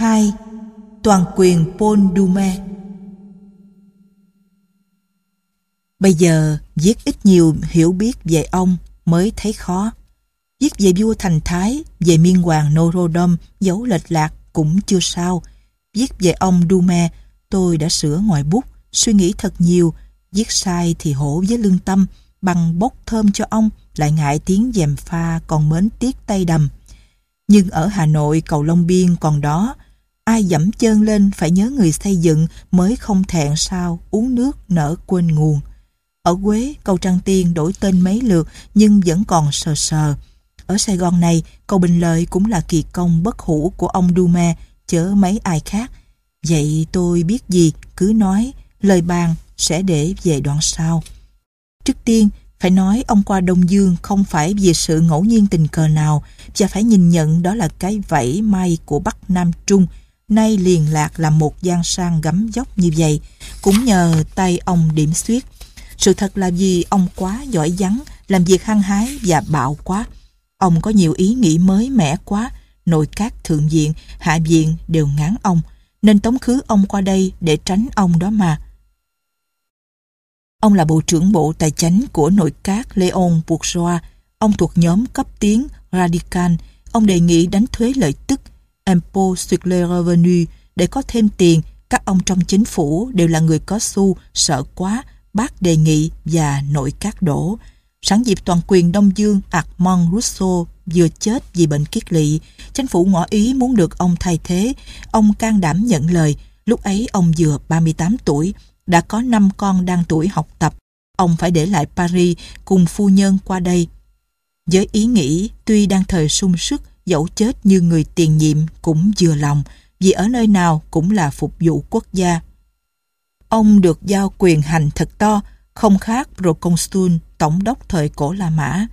2. Toàn quyền Paul Dume Bây giờ, viết ít nhiều hiểu biết về ông mới thấy khó. Viết về vua Thành Thái, về miên hoàng Norodom, dấu lệch lạc cũng chưa sao. Viết về ông Dume, tôi đã sửa ngoài bút, suy nghĩ thật nhiều, viết sai thì hổ với lương tâm, bằng bốc thơm cho ông, lại ngại tiếng dèm pha còn mến tiếc tay đầm. Nhưng ở Hà Nội cầu Long Biên còn đó, ai dẫm chân lên phải nhớ người xây dựng mới không thẹn sao uống nước nở quên nguồn. Ở Quế, cầu Trăng Tiên đổi tên mấy lượt nhưng vẫn còn sờ sờ. Ở Sài Gòn này, cầu Bình Lợi cũng là kỳ công bất hủ của ông Dume, chớ mấy ai khác. Vậy tôi biết gì, cứ nói, lời bàn sẽ để về đoạn sau. Trước tiên, phải nói ông qua Đông Dương không phải vì sự ngẫu nhiên tình cờ nào và phải nhìn nhận đó là cái vẫy may của Bắc Nam Trung nay liền lạc là một gian sang gấm dốc như vậy cũng nhờ tay ông điểm xuyết. Sự thật là vì ông quá giỏi vắng làm việc hăng hái và bạo quá. Ông có nhiều ý nghĩ mới mẻ quá, nội các thượng viện, hạ viện đều ngán ông, nên tống khứ ông qua đây để tránh ông đó mà. Ông là Bộ trưởng Bộ Tài chánh của nội các Leon Bourgeois. Ông thuộc nhóm cấp tiến Radical. Ông đề nghị đánh thuế lợi tức impôt sur les revenus để có thêm tiền. Các ông trong chính phủ đều là người có xu, sợ quá, bác đề nghị và nội các đổ. Sẵn dịp toàn quyền Đông Dương, Armand Rousseau vừa chết vì bệnh kiết lỵ. Chính phủ ngỏ ý muốn được ông thay thế. Ông can đảm nhận lời. Lúc ấy ông vừa 38 tuổi đã có 5 con đang tuổi học tập. Ông phải để lại Paris cùng phu nhân qua đây. Với ý nghĩ tuy đang thời sung sức dẫu chết như người tiền nhiệm cũng vừa lòng vì ở nơi nào cũng là phục vụ quốc gia. Ông được giao quyền hành thật to, không khác Proconsul, tổng đốc thời cổ La Mã.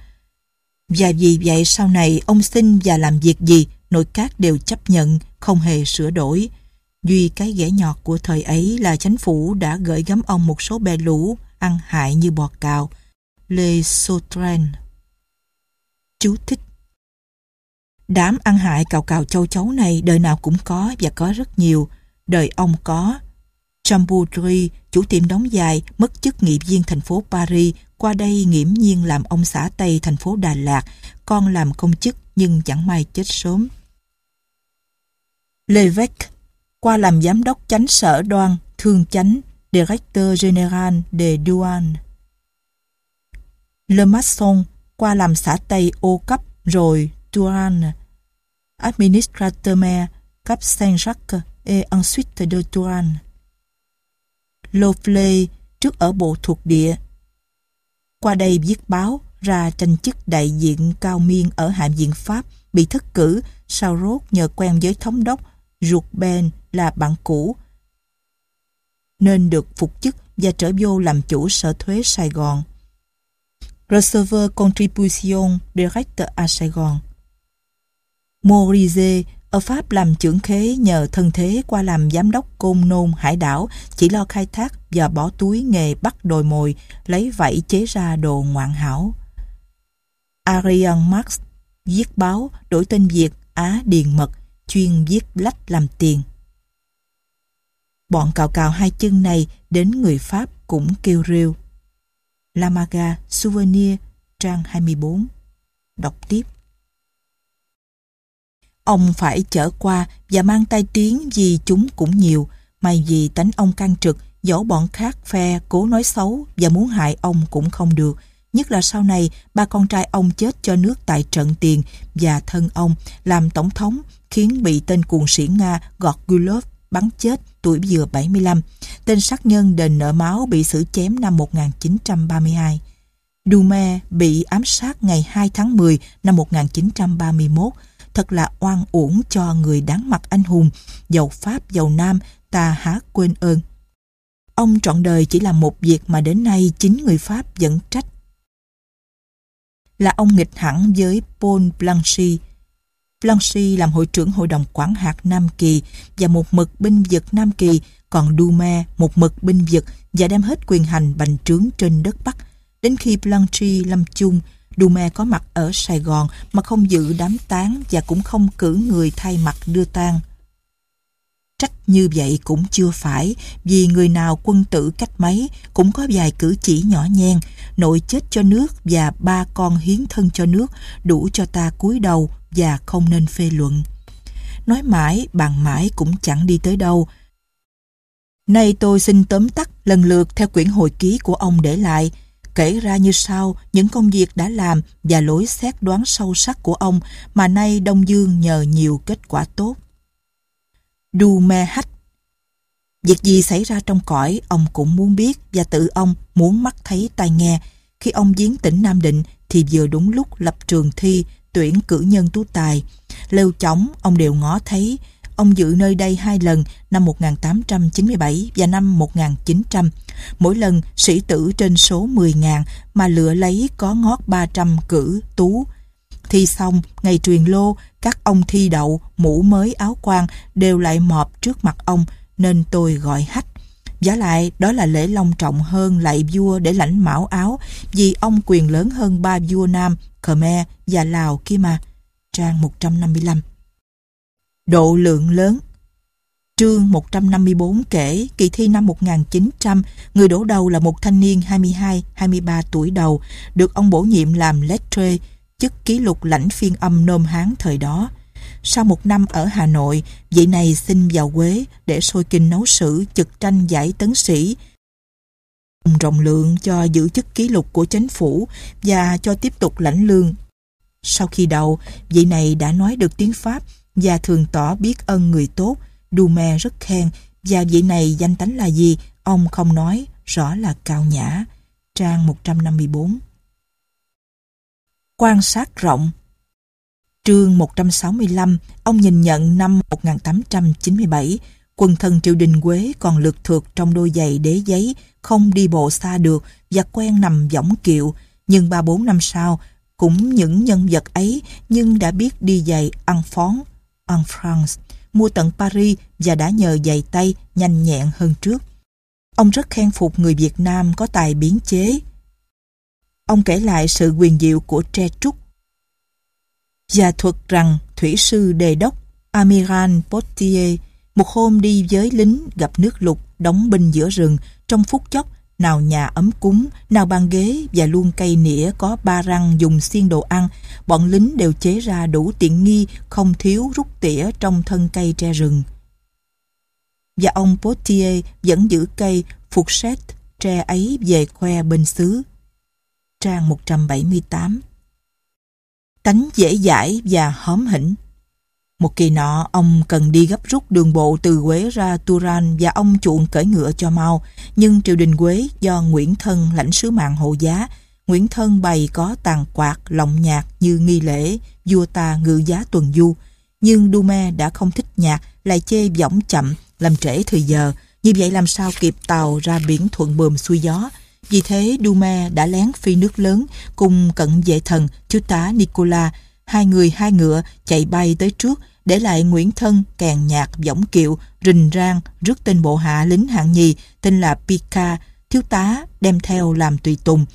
Và vì vậy sau này ông xin và làm việc gì, nội các đều chấp nhận, không hề sửa đổi. Duy cái ghẻ nhọt của thời ấy là chính phủ đã gửi gắm ông một số bè lũ ăn hại như bò cào. Lê Sautren Chú thích Đám ăn hại cào cào châu chấu này đời nào cũng có và có rất nhiều. Đời ông có. Chamboudry, chủ tiệm đóng dài, mất chức nghị viên thành phố Paris, qua đây nghiễm nhiên làm ông xã Tây thành phố Đà Lạt, con làm công chức nhưng chẳng may chết sớm. Levesque qua làm giám đốc chánh sở đoan, thương chánh, Directeur General de Douane. Le Masson qua làm xã Tây ô cấp rồi Douane, Administrateur maire Cap Saint-Jacques et ensuite de Douane. Lofley trước ở bộ thuộc địa. Qua đây viết báo ra tranh chức đại diện cao miên ở hạm viện Pháp bị thất cử sau rốt nhờ quen với thống đốc ruột Ben là bạn cũ nên được phục chức và trở vô làm chủ sở thuế Sài Gòn. Receiver Contribution Direct à Sài Gòn Morise, ở Pháp làm trưởng khế nhờ thân thế qua làm giám đốc côn nôn hải đảo, chỉ lo khai thác và bỏ túi nghề bắt đồi mồi, lấy vảy chế ra đồ ngoạn hảo. Arian Marx viết báo đổi tên Việt Á Điền Mật, chuyên viết lách làm tiền. Bọn cào cào hai chân này đến người Pháp cũng kêu rêu. Lamaga Souvenir, trang 24 Đọc tiếp Ông phải chở qua và mang tay tiếng vì chúng cũng nhiều May vì tánh ông can trực, dẫu bọn khác phe cố nói xấu và muốn hại ông cũng không được Nhất là sau này, ba con trai ông chết cho nước tại trận tiền và thân ông làm tổng thống, khiến bị tên cuồng sĩ Nga Gorgulov bắn chết tuổi vừa 75. Tên sát nhân đền nợ máu bị xử chém năm 1932. Dume bị ám sát ngày 2 tháng 10 năm 1931. Thật là oan uổng cho người đáng mặt anh hùng, giàu Pháp, giàu Nam, ta há quên ơn. Ông trọn đời chỉ làm một việc mà đến nay chính người Pháp vẫn trách. Là ông nghịch hẳn với Paul Blanchy, Blanchy làm hội trưởng hội đồng quản hạt Nam Kỳ và một mực binh vực Nam Kỳ, còn Dume một mực binh vực và đem hết quyền hành bành trướng trên đất Bắc. Đến khi Blanchy lâm chung, Dume có mặt ở Sài Gòn mà không dự đám tang và cũng không cử người thay mặt đưa tang. Trách như vậy cũng chưa phải, vì người nào quân tử cách mấy cũng có vài cử chỉ nhỏ nhen, nội chết cho nước và ba con hiến thân cho nước, đủ cho ta cúi đầu và không nên phê luận. Nói mãi, bàn mãi cũng chẳng đi tới đâu. Nay tôi xin tóm tắt lần lượt theo quyển hồi ký của ông để lại, kể ra như sau, những công việc đã làm và lối xét đoán sâu sắc của ông mà nay Đông Dương nhờ nhiều kết quả tốt. Du Me Hách Việc gì xảy ra trong cõi ông cũng muốn biết và tự ông muốn mắt thấy tai nghe. Khi ông viếng tỉnh Nam Định thì vừa đúng lúc lập trường thi tuyển cử nhân tú tài. Lêu chóng, ông đều ngó thấy Ông dự nơi đây hai lần, năm 1897 và năm 1900. Mỗi lần sĩ tử trên số 10.000 mà lựa lấy có ngót 300 cử tú. Thi xong, ngày truyền lô, các ông thi đậu, mũ mới áo quan đều lại mọp trước mặt ông nên tôi gọi hách. Giá lại đó là lễ long trọng hơn lại vua để lãnh mão áo vì ông quyền lớn hơn ba vua Nam, Khmer và Lào kia mà. Trang 155 Độ lượng lớn Trương 154 kể kỳ thi năm 1900, người đổ đầu là một thanh niên 22-23 tuổi đầu, được ông bổ nhiệm làm lettre, chức ký lục lãnh phiên âm nôm Hán thời đó. Sau một năm ở Hà Nội, vị này xin vào Quế để sôi kinh nấu sử trực tranh giải tấn sĩ, rộng lượng cho giữ chức ký lục của chính phủ và cho tiếp tục lãnh lương. Sau khi đầu, vị này đã nói được tiếng Pháp và thường tỏ biết ơn người tốt. Dume rất khen và vị này danh tánh là gì ông không nói, rõ là cao nhã. Trang 154 Quan sát rộng Trương 165, ông nhìn nhận năm 1897, quần thân triều đình Quế còn lượt thượt trong đôi giày đế giấy, không đi bộ xa được và quen nằm võng kiệu. Nhưng ba bốn năm sau, cũng những nhân vật ấy nhưng đã biết đi giày ăn phón, en France, mua tận Paris và đã nhờ giày tay nhanh nhẹn hơn trước. Ông rất khen phục người Việt Nam có tài biến chế. Ông kể lại sự quyền diệu của tre trúc và thuật rằng thủy sư đề đốc Amiral Potier một hôm đi với lính gặp nước lục đóng binh giữa rừng trong phút chốc nào nhà ấm cúng, nào bàn ghế và luôn cây nĩa có ba răng dùng xiên đồ ăn, bọn lính đều chế ra đủ tiện nghi, không thiếu rút tỉa trong thân cây tre rừng. Và ông Potier vẫn giữ cây phục xét tre ấy về khoe bên xứ. Trang 178 Tánh dễ dãi và hóm hỉnh một kỳ nọ, ông cần đi gấp rút đường bộ từ Quế ra Turan và ông chuộng cởi ngựa cho mau. Nhưng triều đình Quế do Nguyễn Thân lãnh sứ mạng hộ giá, Nguyễn Thân bày có tàn quạt, lọng nhạc như nghi lễ, vua ta ngự giá tuần du. Nhưng Dume đã không thích nhạc, lại chê võng chậm, làm trễ thời giờ. Như vậy làm sao kịp tàu ra biển thuận bờm xuôi gió. Vì thế Dume đã lén phi nước lớn cùng cận vệ thần, thiếu tá Nicola, hai người hai ngựa chạy bay tới trước, để lại Nguyễn Thân, kèn nhạc, võng kiệu, rình rang, rước tên bộ hạ lính hạng nhì, tên là Pika, thiếu tá, đem theo làm tùy tùng.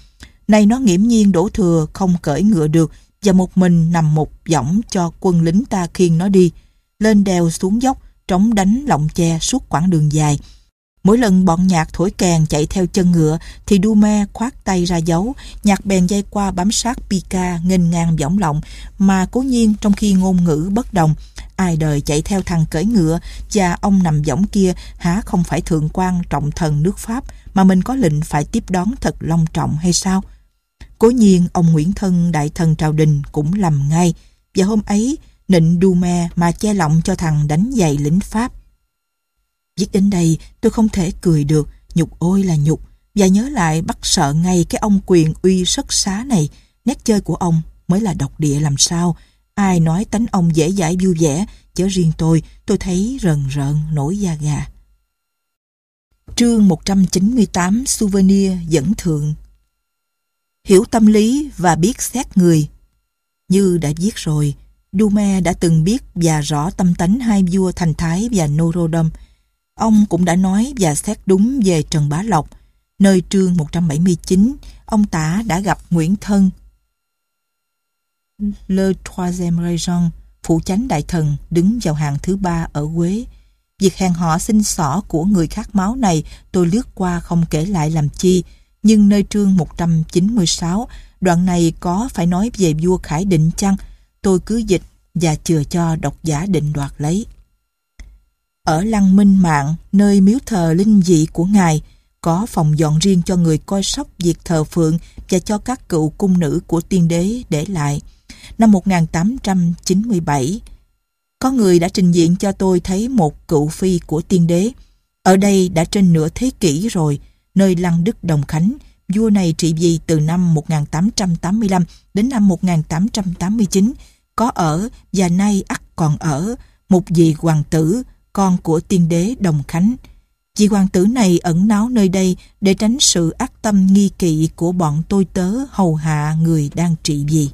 Nay nó nghiễm nhiên đổ thừa, không cởi ngựa được, và một mình nằm một võng cho quân lính ta khiêng nó đi. Lên đèo xuống dốc, trống đánh lọng che suốt quãng đường dài. Mỗi lần bọn nhạc thổi kèn chạy theo chân ngựa thì Dume khoát tay ra dấu, nhạc bèn dây qua bám sát Pika nghênh ngang võng lọng. Mà cố nhiên trong khi ngôn ngữ bất đồng, ai đời chạy theo thằng cởi ngựa và ông nằm võng kia há không phải thượng quan trọng thần nước Pháp mà mình có lệnh phải tiếp đón thật long trọng hay sao? Cố nhiên ông Nguyễn Thân đại thần trào đình cũng lầm ngay. Và hôm ấy nịnh Dume mà che lọng cho thằng đánh giày lính Pháp. Viết đến đây tôi không thể cười được, nhục ôi là nhục, và nhớ lại bắt sợ ngay cái ông quyền uy sất xá này, nét chơi của ông mới là độc địa làm sao. Ai nói tánh ông dễ dãi vui vẻ, chớ riêng tôi, tôi thấy rần rợn nổi da gà. Chương 198 Souvenir dẫn thượng. Hiểu tâm lý và biết xét người. Như đã viết rồi, Dume đã từng biết và rõ tâm tánh hai vua Thành Thái và Norodom, Ông cũng đã nói và xét đúng về Trần Bá Lộc. Nơi trương 179, ông tả đã gặp Nguyễn Thân. Le Troisième Région, phụ chánh đại thần, đứng vào hàng thứ ba ở Quế. Việc hàng họ xin xỏ của người khác máu này tôi lướt qua không kể lại làm chi. Nhưng nơi chương 196, đoạn này có phải nói về vua Khải Định chăng? Tôi cứ dịch và chừa cho độc giả định đoạt lấy. Ở Lăng Minh Mạng, nơi miếu thờ linh dị của Ngài, có phòng dọn riêng cho người coi sóc việc thờ phượng và cho các cựu cung nữ của tiên đế để lại. Năm 1897, có người đã trình diện cho tôi thấy một cựu phi của tiên đế. Ở đây đã trên nửa thế kỷ rồi, nơi Lăng Đức Đồng Khánh, vua này trị vì từ năm 1885 đến năm 1889, có ở và nay ắt còn ở, một vị hoàng tử, con của tiên đế Đồng Khánh. Vị hoàng tử này ẩn náu nơi đây để tránh sự ác tâm nghi kỵ của bọn tôi tớ hầu hạ người đang trị vì.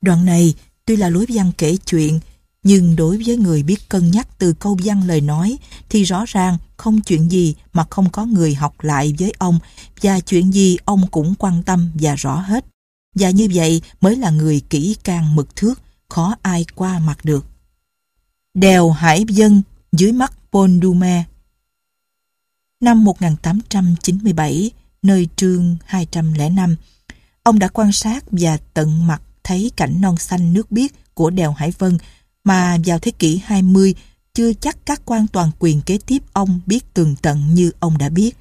Đoạn này tuy là lối văn kể chuyện, nhưng đối với người biết cân nhắc từ câu văn lời nói thì rõ ràng không chuyện gì mà không có người học lại với ông và chuyện gì ông cũng quan tâm và rõ hết. Và như vậy mới là người kỹ càng mực thước, khó ai qua mặt được. Đèo Hải Dân dưới mắt Paul Dume Năm 1897, nơi trương 205, ông đã quan sát và tận mặt thấy cảnh non xanh nước biếc của đèo Hải Vân mà vào thế kỷ 20 chưa chắc các quan toàn quyền kế tiếp ông biết tường tận như ông đã biết.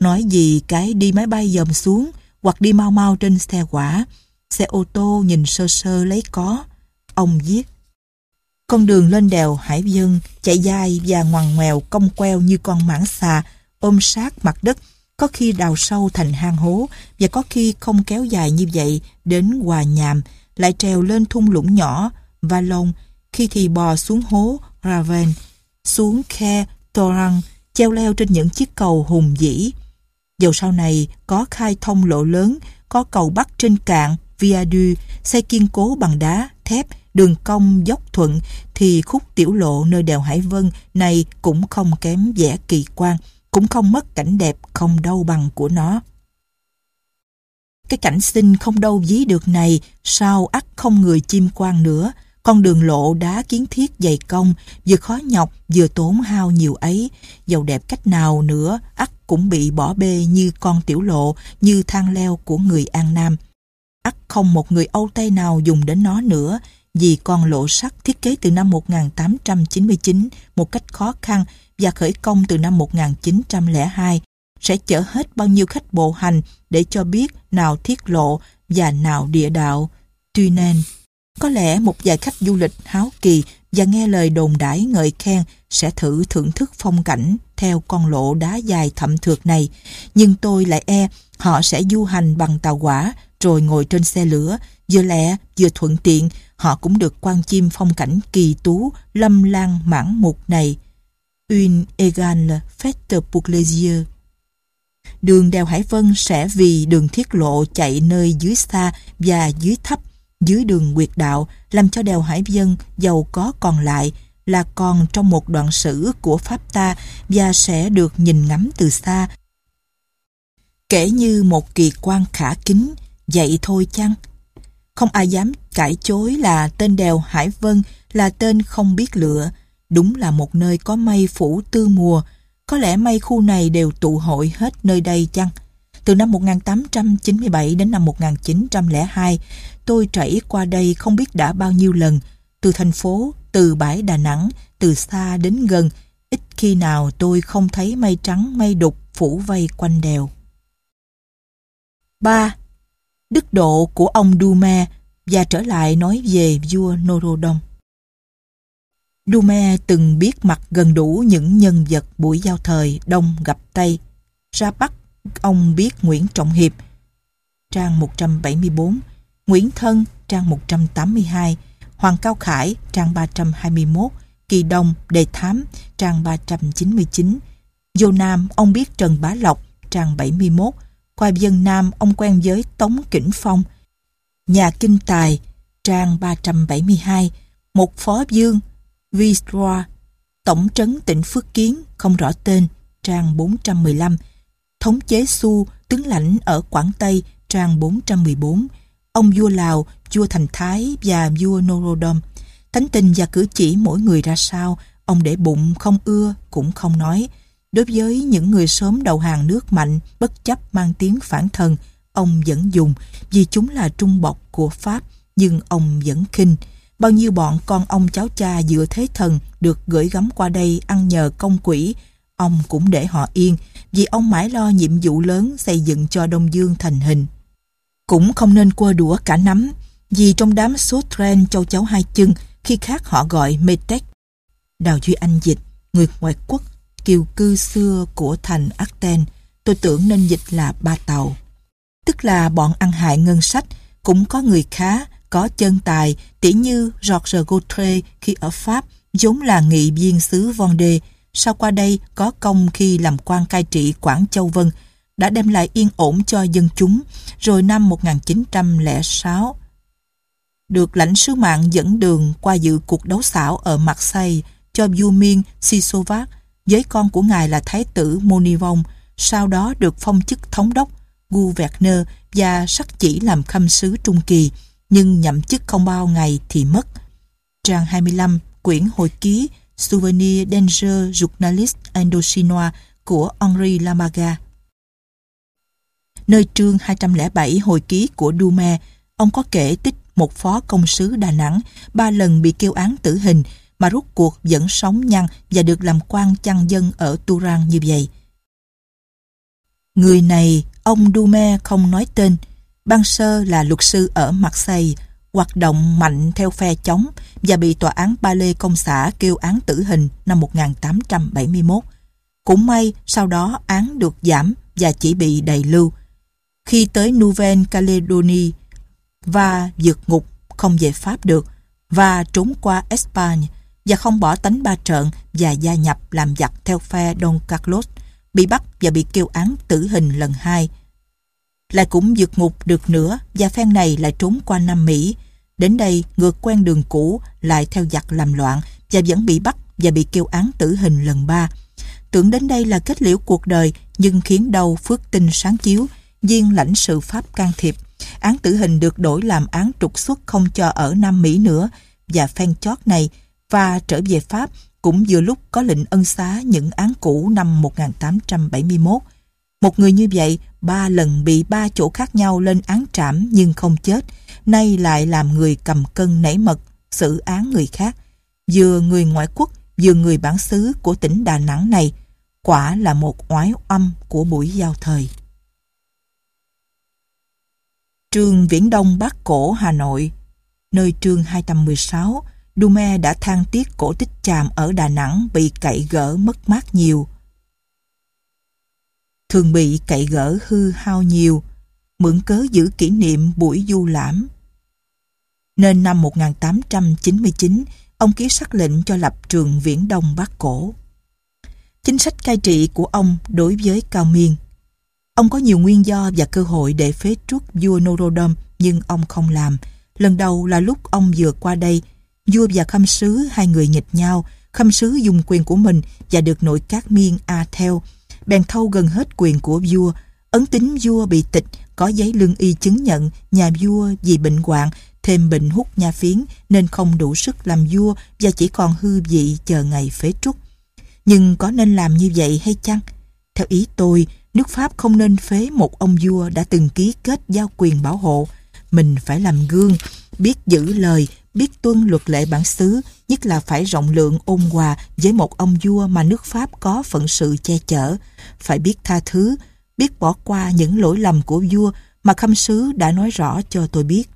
Nói gì cái đi máy bay dòm xuống hoặc đi mau mau trên xe quả, xe ô tô nhìn sơ sơ lấy có. Ông viết con đường lên đèo Hải Vân chạy dài và ngoằn ngoèo cong queo như con mãng xà ôm sát mặt đất có khi đào sâu thành hang hố và có khi không kéo dài như vậy đến Hòa Nhàm, lại trèo lên thung lũng nhỏ, và lông khi thì bò xuống hố Raven, xuống khe torang treo leo trên những chiếc cầu hùng dĩ. Dầu sau này có khai thông lộ lớn, có cầu bắc trên cạn, viadu, xây kiên cố bằng đá, thép, đường cong dốc thuận, thì khúc tiểu lộ nơi đèo Hải Vân này cũng không kém vẻ kỳ quan cũng không mất cảnh đẹp không đâu bằng của nó. Cái cảnh xinh không đâu dí được này, sao ắt không người chim quan nữa, con đường lộ đá kiến thiết dày công, vừa khó nhọc vừa tốn hao nhiều ấy, giàu đẹp cách nào nữa, ắt cũng bị bỏ bê như con tiểu lộ, như thang leo của người An Nam. ắt không một người Âu Tây nào dùng đến nó nữa, vì con lộ sắt thiết kế từ năm 1899 một cách khó khăn và khởi công từ năm 1902 sẽ chở hết bao nhiêu khách bộ hành để cho biết nào thiết lộ và nào địa đạo. Tuy nên, có lẽ một vài khách du lịch háo kỳ và nghe lời đồn đãi ngợi khen sẽ thử thưởng thức phong cảnh theo con lộ đá dài thậm thượt này. Nhưng tôi lại e họ sẽ du hành bằng tàu hỏa rồi ngồi trên xe lửa, vừa lẹ vừa thuận tiện, họ cũng được quan chim phong cảnh kỳ tú, lâm lan mãn mục này. Une égale fête pour les yeux. Đường đèo Hải Vân sẽ vì đường thiết lộ chạy nơi dưới xa và dưới thấp, dưới đường quyệt đạo, làm cho đèo Hải Vân giàu có còn lại là còn trong một đoạn sử của Pháp ta và sẽ được nhìn ngắm từ xa. Kể như một kỳ quan khả kính, vậy thôi chăng? Không ai dám cãi chối là tên đèo Hải Vân là tên không biết lựa, Đúng là một nơi có mây phủ tư mùa, có lẽ mây khu này đều tụ hội hết nơi đây chăng? Từ năm 1897 đến năm 1902, tôi trải qua đây không biết đã bao nhiêu lần, từ thành phố, từ bãi Đà Nẵng, từ xa đến gần, ít khi nào tôi không thấy mây trắng mây đục phủ vây quanh đèo. 3. Đức độ của ông Dume và trở lại nói về vua Norodom. Dume từng biết mặt gần đủ những nhân vật buổi giao thời Đông gặp Tây. Ra Bắc, ông biết Nguyễn Trọng Hiệp, trang 174, Nguyễn Thân, trang 182, Hoàng Cao Khải, trang 321, Kỳ Đông, Đề Thám, trang 399, Vô Nam, ông biết Trần Bá Lộc, trang 71, qua Dân Nam, ông quen với Tống Kỉnh Phong, Nhà Kinh Tài, trang 372, Một Phó Dương, Vistra, Tổng trấn tỉnh Phước Kiến, không rõ tên, trang 415, Thống chế Su, tướng lãnh ở Quảng Tây, trang 414, ông vua Lào, vua Thành Thái và vua Norodom. Thánh tình và cử chỉ mỗi người ra sao, Ông để bụng không ưa cũng không nói. Đối với những người sớm đầu hàng nước mạnh, bất chấp mang tiếng phản thần, ông vẫn dùng vì chúng là trung bọc của Pháp, nhưng ông vẫn khinh. Bao nhiêu bọn con ông cháu cha dựa thế thần được gửi gắm qua đây ăn nhờ công quỷ ông cũng để họ yên, vì ông mãi lo nhiệm vụ lớn xây dựng cho Đông Dương thành hình. Cũng không nên quơ đũa cả nắm, vì trong đám số tren châu cháu hai chân, khi khác họ gọi Metec. Đào Duy Anh dịch, người ngoại quốc, kiều cư xưa của thành Aten, tôi tưởng nên dịch là ba tàu. Tức là bọn ăn hại ngân sách, cũng có người khá, có chân tài, tỉ như Georges Gautre khi ở Pháp, vốn là nghị viên xứ Vendée, sau qua đây có công khi làm quan cai trị Quảng Châu Vân, đã đem lại yên ổn cho dân chúng, rồi năm 1906 được lãnh sứ mạng dẫn đường qua dự cuộc đấu xảo ở Marseille cho vua miên Sisovac giới con của ngài là Thái tử Monivong, sau đó được phong chức thống đốc Gouverneur và sắc chỉ làm khâm sứ Trung Kỳ, nhưng nhậm chức không bao ngày thì mất. Trang 25, quyển hồi ký Souvenir Danger Journalist Indochinois của Henri Lamaga. Nơi chương 207 hồi ký của Dume, ông có kể tích một phó công sứ Đà Nẵng ba lần bị kêu án tử hình mà rút cuộc vẫn sống nhăn và được làm quan chăn dân ở Turan như vậy. Người này, ông Dume không nói tên, ban sơ là luật sư ở Marseille, hoạt động mạnh theo phe chống và bị tòa án Ba Lê Công xã kêu án tử hình năm 1871. Cũng may sau đó án được giảm và chỉ bị đầy lưu. Khi tới Nouvelle Calédonie và vượt ngục không về Pháp được và trốn qua Espagne và không bỏ tánh ba trợn và gia nhập làm giặc theo phe Don Carlos, bị bắt và bị kêu án tử hình lần hai. Lại cũng vượt ngục được nữa và phen này lại trốn qua Nam Mỹ. Đến đây ngược quen đường cũ lại theo giặc làm loạn và vẫn bị bắt và bị kêu án tử hình lần ba. Tưởng đến đây là kết liễu cuộc đời nhưng khiến đầu phước tinh sáng chiếu, viên lãnh sự Pháp can thiệp. Án tử hình được đổi làm án trục xuất không cho ở Nam Mỹ nữa và phen chót này và trở về Pháp cũng vừa lúc có lệnh ân xá những án cũ năm 1871. Một người như vậy ba lần bị ba chỗ khác nhau lên án trảm nhưng không chết, nay lại làm người cầm cân nảy mật, xử án người khác. Vừa người ngoại quốc, vừa người bản xứ của tỉnh Đà Nẵng này, quả là một oái âm của buổi giao thời. Trường Viễn Đông Bắc Cổ Hà Nội Nơi trường 216 Dume đã than tiếc cổ tích chàm ở Đà Nẵng bị cậy gỡ mất mát nhiều. Thường bị cậy gỡ hư hao nhiều, mượn cớ giữ kỷ niệm buổi du lãm. Nên năm 1899, ông ký sắc lệnh cho lập trường Viễn Đông Bắc Cổ. Chính sách cai trị của ông đối với Cao Miên. Ông có nhiều nguyên do và cơ hội để phế truất vua Norodom nhưng ông không làm. Lần đầu là lúc ông vừa qua đây Vua và khâm sứ hai người nghịch nhau, khâm sứ dùng quyền của mình và được nội các miên A theo. Bèn thâu gần hết quyền của vua, ấn tính vua bị tịch, có giấy lương y chứng nhận nhà vua vì bệnh hoạn, thêm bệnh hút nha phiến nên không đủ sức làm vua và chỉ còn hư vị chờ ngày phế truất. Nhưng có nên làm như vậy hay chăng? Theo ý tôi, nước Pháp không nên phế một ông vua đã từng ký kết giao quyền bảo hộ. Mình phải làm gương, biết giữ lời, biết tuân luật lệ bản xứ, nhất là phải rộng lượng ôn hòa với một ông vua mà nước Pháp có phận sự che chở, phải biết tha thứ, biết bỏ qua những lỗi lầm của vua mà khâm sứ đã nói rõ cho tôi biết.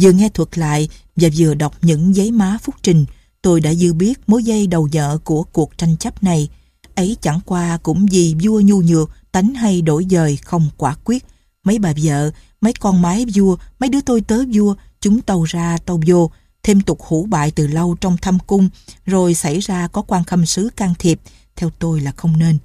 Vừa nghe thuật lại và vừa đọc những giấy má phúc trình, tôi đã dư biết mối dây đầu nhợ của cuộc tranh chấp này. Ấy chẳng qua cũng vì vua nhu nhược, tánh hay đổi dời không quả quyết. Mấy bà vợ, mấy con mái vua, mấy đứa tôi tớ vua Chúng tàu ra tàu vô, thêm tục hủ bại từ lâu trong thâm cung, rồi xảy ra có quan khâm sứ can thiệp, theo tôi là không nên.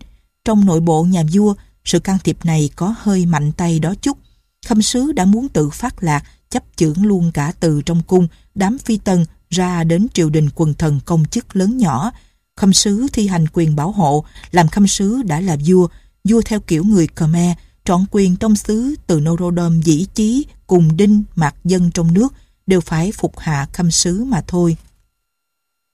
Trong nội bộ nhà vua, sự can thiệp này có hơi mạnh tay đó chút. Khâm sứ đã muốn tự phát lạc, chấp chưởng luôn cả từ trong cung, đám phi tần ra đến triều đình quần thần công chức lớn nhỏ. Khâm sứ thi hành quyền bảo hộ, làm khâm sứ đã là vua, vua theo kiểu người Khmer, trọn quyền trong xứ từ Norodom dĩ chí cùng đinh mạc dân trong nước đều phải phục hạ khâm sứ mà thôi.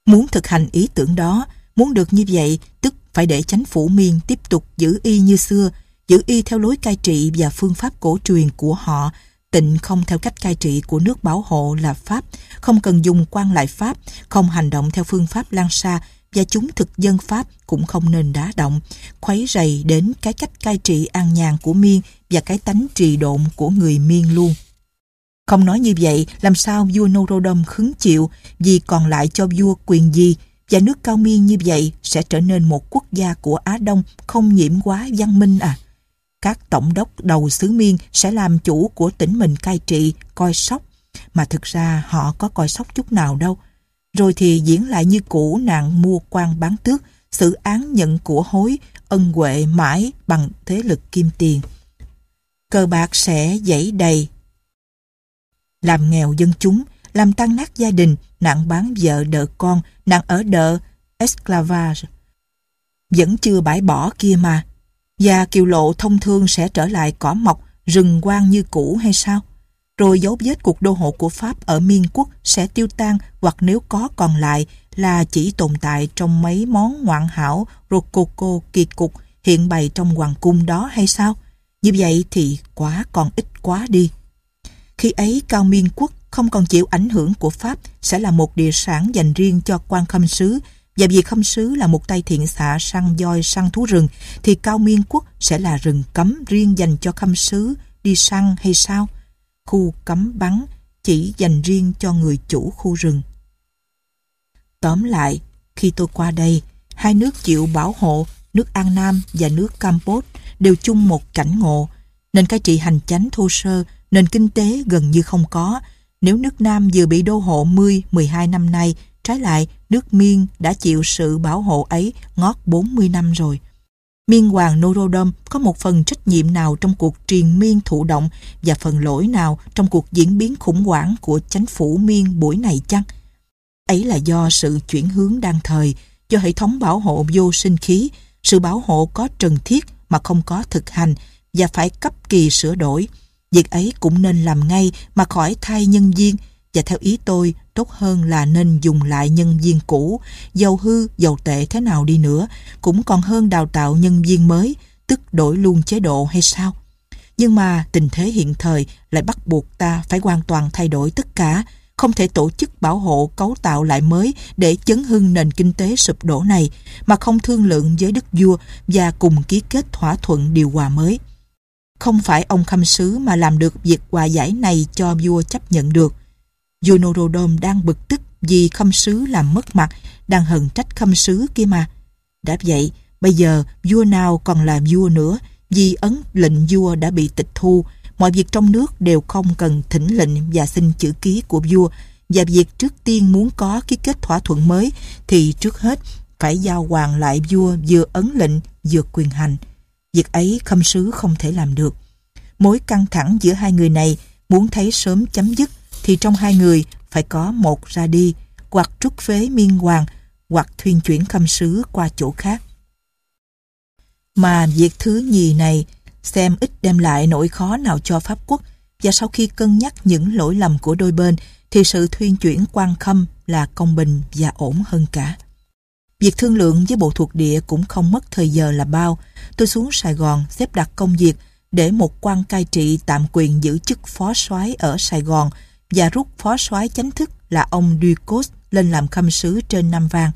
Muốn thực hành ý tưởng đó, muốn được như vậy, tức phải để chánh phủ miên tiếp tục giữ y như xưa, giữ y theo lối cai trị và phương pháp cổ truyền của họ, tịnh không theo cách cai trị của nước bảo hộ là Pháp, không cần dùng quan lại Pháp, không hành động theo phương pháp Lan xa và chúng thực dân Pháp cũng không nên đá động, khuấy rầy đến cái cách cai trị an nhàn của Miên và cái tánh trì độn của người Miên luôn. Không nói như vậy, làm sao vua Norodom khứng chịu vì còn lại cho vua quyền gì và nước cao miên như vậy sẽ trở nên một quốc gia của Á Đông không nhiễm quá văn minh à? Các tổng đốc đầu xứ miên sẽ làm chủ của tỉnh mình cai trị, coi sóc. Mà thực ra họ có coi sóc chút nào đâu. Rồi thì diễn lại như cũ nạn mua quan bán tước, xử án nhận của hối, ân huệ mãi bằng thế lực kim tiền. Cờ bạc sẽ dãy đầy. Làm nghèo dân chúng, làm tan nát gia đình, nạn bán vợ đợ con, nạn ở đợ, esclavage. Vẫn chưa bãi bỏ kia mà. Và kiều lộ thông thương sẽ trở lại cỏ mọc, rừng quang như cũ hay sao? Rồi dấu vết cuộc đô hộ của Pháp ở miên quốc sẽ tiêu tan, hoặc nếu có còn lại là chỉ tồn tại trong mấy món ngoạn hảo, rococo kỳ cục hiện bày trong hoàng cung đó hay sao? Như vậy thì quá còn ít quá đi. Khi ấy, cao miên quốc không còn chịu ảnh hưởng của Pháp, sẽ là một địa sản dành riêng cho quan khâm sứ và vì khâm sứ là một tay thiện xạ săn voi, săn thú rừng, thì cao miên quốc sẽ là rừng cấm riêng dành cho khâm sứ đi săn hay sao? Khu cấm bắn chỉ dành riêng cho người chủ khu rừng. Tóm lại, khi tôi qua đây, hai nước chịu bảo hộ, nước An Nam và nước Campuchia đều chung một cảnh ngộ. nên cai trị hành chánh thô sơ, nền kinh tế gần như không có. Nếu nước Nam vừa bị đô hộ 10-12 năm nay, trái lại nước Miên đã chịu sự bảo hộ ấy ngót 40 năm rồi. Miên Hoàng Norodom có một phần trách nhiệm nào trong cuộc triền miên thụ động và phần lỗi nào trong cuộc diễn biến khủng hoảng của chánh phủ miên buổi này chăng? Ấy là do sự chuyển hướng đang thời, do hệ thống bảo hộ vô sinh khí, sự bảo hộ có trần thiết mà không có thực hành và phải cấp kỳ sửa đổi. Việc ấy cũng nên làm ngay mà khỏi thay nhân viên và theo ý tôi tốt hơn là nên dùng lại nhân viên cũ, giàu hư, giàu tệ thế nào đi nữa, cũng còn hơn đào tạo nhân viên mới, tức đổi luôn chế độ hay sao? Nhưng mà tình thế hiện thời lại bắt buộc ta phải hoàn toàn thay đổi tất cả, không thể tổ chức bảo hộ cấu tạo lại mới để chấn hưng nền kinh tế sụp đổ này mà không thương lượng với đức vua và cùng ký kết thỏa thuận điều hòa mới. Không phải ông khâm sứ mà làm được việc hòa giải này cho vua chấp nhận được. Vua đang bực tức vì khâm sứ làm mất mặt, đang hận trách khâm sứ kia mà. Đã vậy, bây giờ vua nào còn là vua nữa, vì ấn lệnh vua đã bị tịch thu, mọi việc trong nước đều không cần thỉnh lệnh và xin chữ ký của vua, và việc trước tiên muốn có ký kết thỏa thuận mới thì trước hết phải giao hoàng lại vua vừa ấn lệnh vừa quyền hành. Việc ấy khâm sứ không thể làm được. Mối căng thẳng giữa hai người này muốn thấy sớm chấm dứt thì trong hai người phải có một ra đi hoặc trút phế miên hoàng hoặc thuyên chuyển khâm sứ qua chỗ khác. Mà việc thứ nhì này xem ít đem lại nỗi khó nào cho Pháp quốc, và sau khi cân nhắc những lỗi lầm của đôi bên thì sự thuyên chuyển quan khâm là công bình và ổn hơn cả. Việc thương lượng với bộ thuộc địa cũng không mất thời giờ là bao. Tôi xuống Sài Gòn xếp đặt công việc để một quan cai trị tạm quyền giữ chức phó soái ở Sài Gòn và rút phó soái chánh thức là ông Ducos lên làm khâm sứ trên Nam Vang.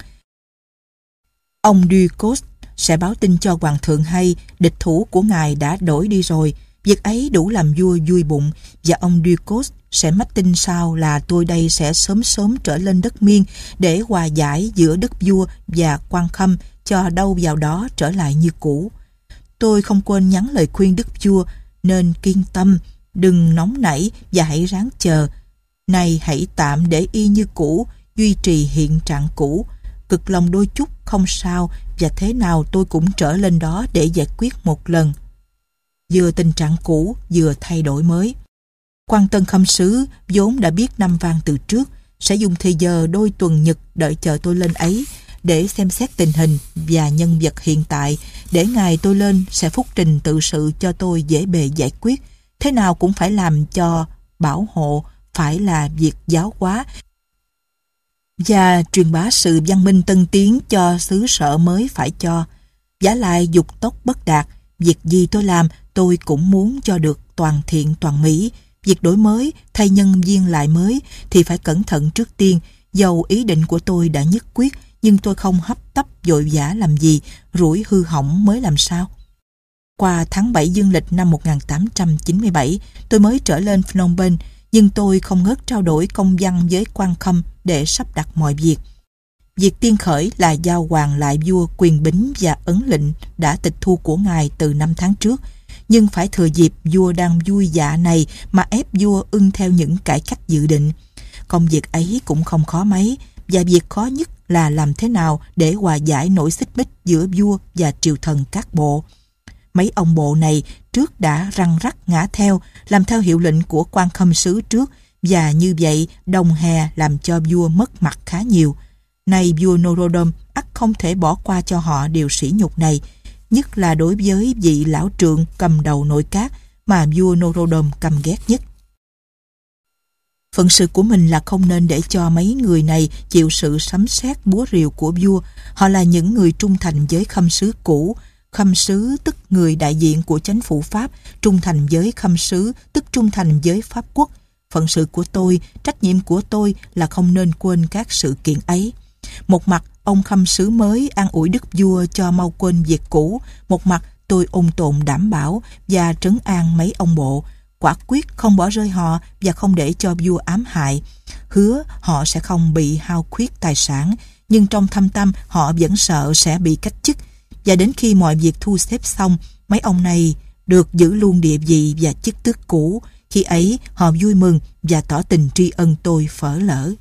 Ông Ducos sẽ báo tin cho hoàng thượng hay địch thủ của ngài đã đổi đi rồi. Việc ấy đủ làm vua vui bụng và ông Ducos sẽ mách tin sau là tôi đây sẽ sớm sớm trở lên đất miên để hòa giải giữa đất vua và quan khâm cho đâu vào đó trở lại như cũ. Tôi không quên nhắn lời khuyên đức vua nên kiên tâm, đừng nóng nảy và hãy ráng chờ nay hãy tạm để y như cũ, duy trì hiện trạng cũ. Cực lòng đôi chút không sao và thế nào tôi cũng trở lên đó để giải quyết một lần. Vừa tình trạng cũ, vừa thay đổi mới. Quan Tân Khâm Sứ vốn đã biết năm vang từ trước, sẽ dùng thời giờ đôi tuần nhật đợi chờ tôi lên ấy để xem xét tình hình và nhân vật hiện tại để ngày tôi lên sẽ phúc trình tự sự cho tôi dễ bề giải quyết thế nào cũng phải làm cho bảo hộ phải là việc giáo hóa và truyền bá sự văn minh tân tiến cho xứ sở mới phải cho. Giả lại dục tốc bất đạt, việc gì tôi làm tôi cũng muốn cho được toàn thiện toàn mỹ. Việc đổi mới, thay nhân viên lại mới thì phải cẩn thận trước tiên. Dầu ý định của tôi đã nhất quyết, nhưng tôi không hấp tấp dội vã làm gì, rủi hư hỏng mới làm sao. Qua tháng 7 dương lịch năm 1897, tôi mới trở lên Phnom Penh, nhưng tôi không ngớt trao đổi công văn với quan khâm để sắp đặt mọi việc. Việc tiên khởi là giao hoàng lại vua quyền bính và ấn lệnh đã tịch thu của ngài từ năm tháng trước, nhưng phải thừa dịp vua đang vui dạ này mà ép vua ưng theo những cải cách dự định. Công việc ấy cũng không khó mấy, và việc khó nhất là làm thế nào để hòa giải nỗi xích mích giữa vua và triều thần các bộ. Mấy ông bộ này trước đã răng rắc ngã theo, làm theo hiệu lệnh của quan khâm sứ trước, và như vậy đồng hè làm cho vua mất mặt khá nhiều. Nay vua Norodom ắt không thể bỏ qua cho họ điều sỉ nhục này, nhất là đối với vị lão trượng cầm đầu nội các mà vua Norodom cầm ghét nhất. Phận sự của mình là không nên để cho mấy người này chịu sự sấm sét búa rìu của vua. Họ là những người trung thành với khâm sứ cũ. Khâm sứ tức người đại diện của chánh phủ Pháp, trung thành với khâm sứ tức trung thành với Pháp quốc. Phận sự của tôi, trách nhiệm của tôi là không nên quên các sự kiện ấy. Một mặt, ông khâm sứ mới an ủi đức vua cho mau quên việc cũ. Một mặt, tôi ôn tồn đảm bảo và trấn an mấy ông bộ quả quyết không bỏ rơi họ và không để cho vua ám hại. Hứa họ sẽ không bị hao khuyết tài sản, nhưng trong thâm tâm họ vẫn sợ sẽ bị cách chức. Và đến khi mọi việc thu xếp xong, mấy ông này được giữ luôn địa vị và chức tước cũ. Khi ấy họ vui mừng và tỏ tình tri ân tôi phở lỡ.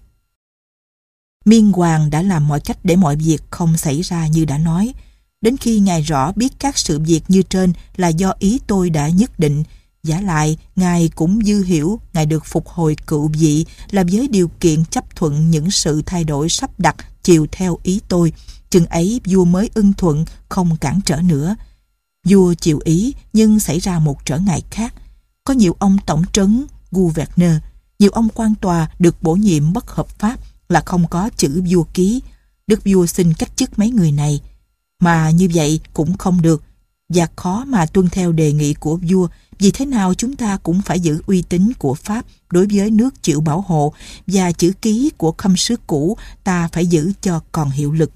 Miên Hoàng đã làm mọi cách để mọi việc không xảy ra như đã nói. Đến khi Ngài rõ biết các sự việc như trên là do ý tôi đã nhất định, Giả lại, Ngài cũng dư hiểu Ngài được phục hồi cựu vị là với điều kiện chấp thuận những sự thay đổi sắp đặt chiều theo ý tôi. Chừng ấy vua mới ưng thuận, không cản trở nữa. Vua chịu ý nhưng xảy ra một trở ngại khác. Có nhiều ông tổng trấn, Gouverneur, nhiều ông quan tòa được bổ nhiệm bất hợp pháp là không có chữ vua ký. Đức vua xin cách chức mấy người này. Mà như vậy cũng không được và khó mà tuân theo đề nghị của vua vì thế nào, chúng ta cũng phải giữ uy tín của Pháp đối với nước chịu bảo hộ và chữ ký của khâm sứ cũ ta phải giữ cho còn hiệu lực.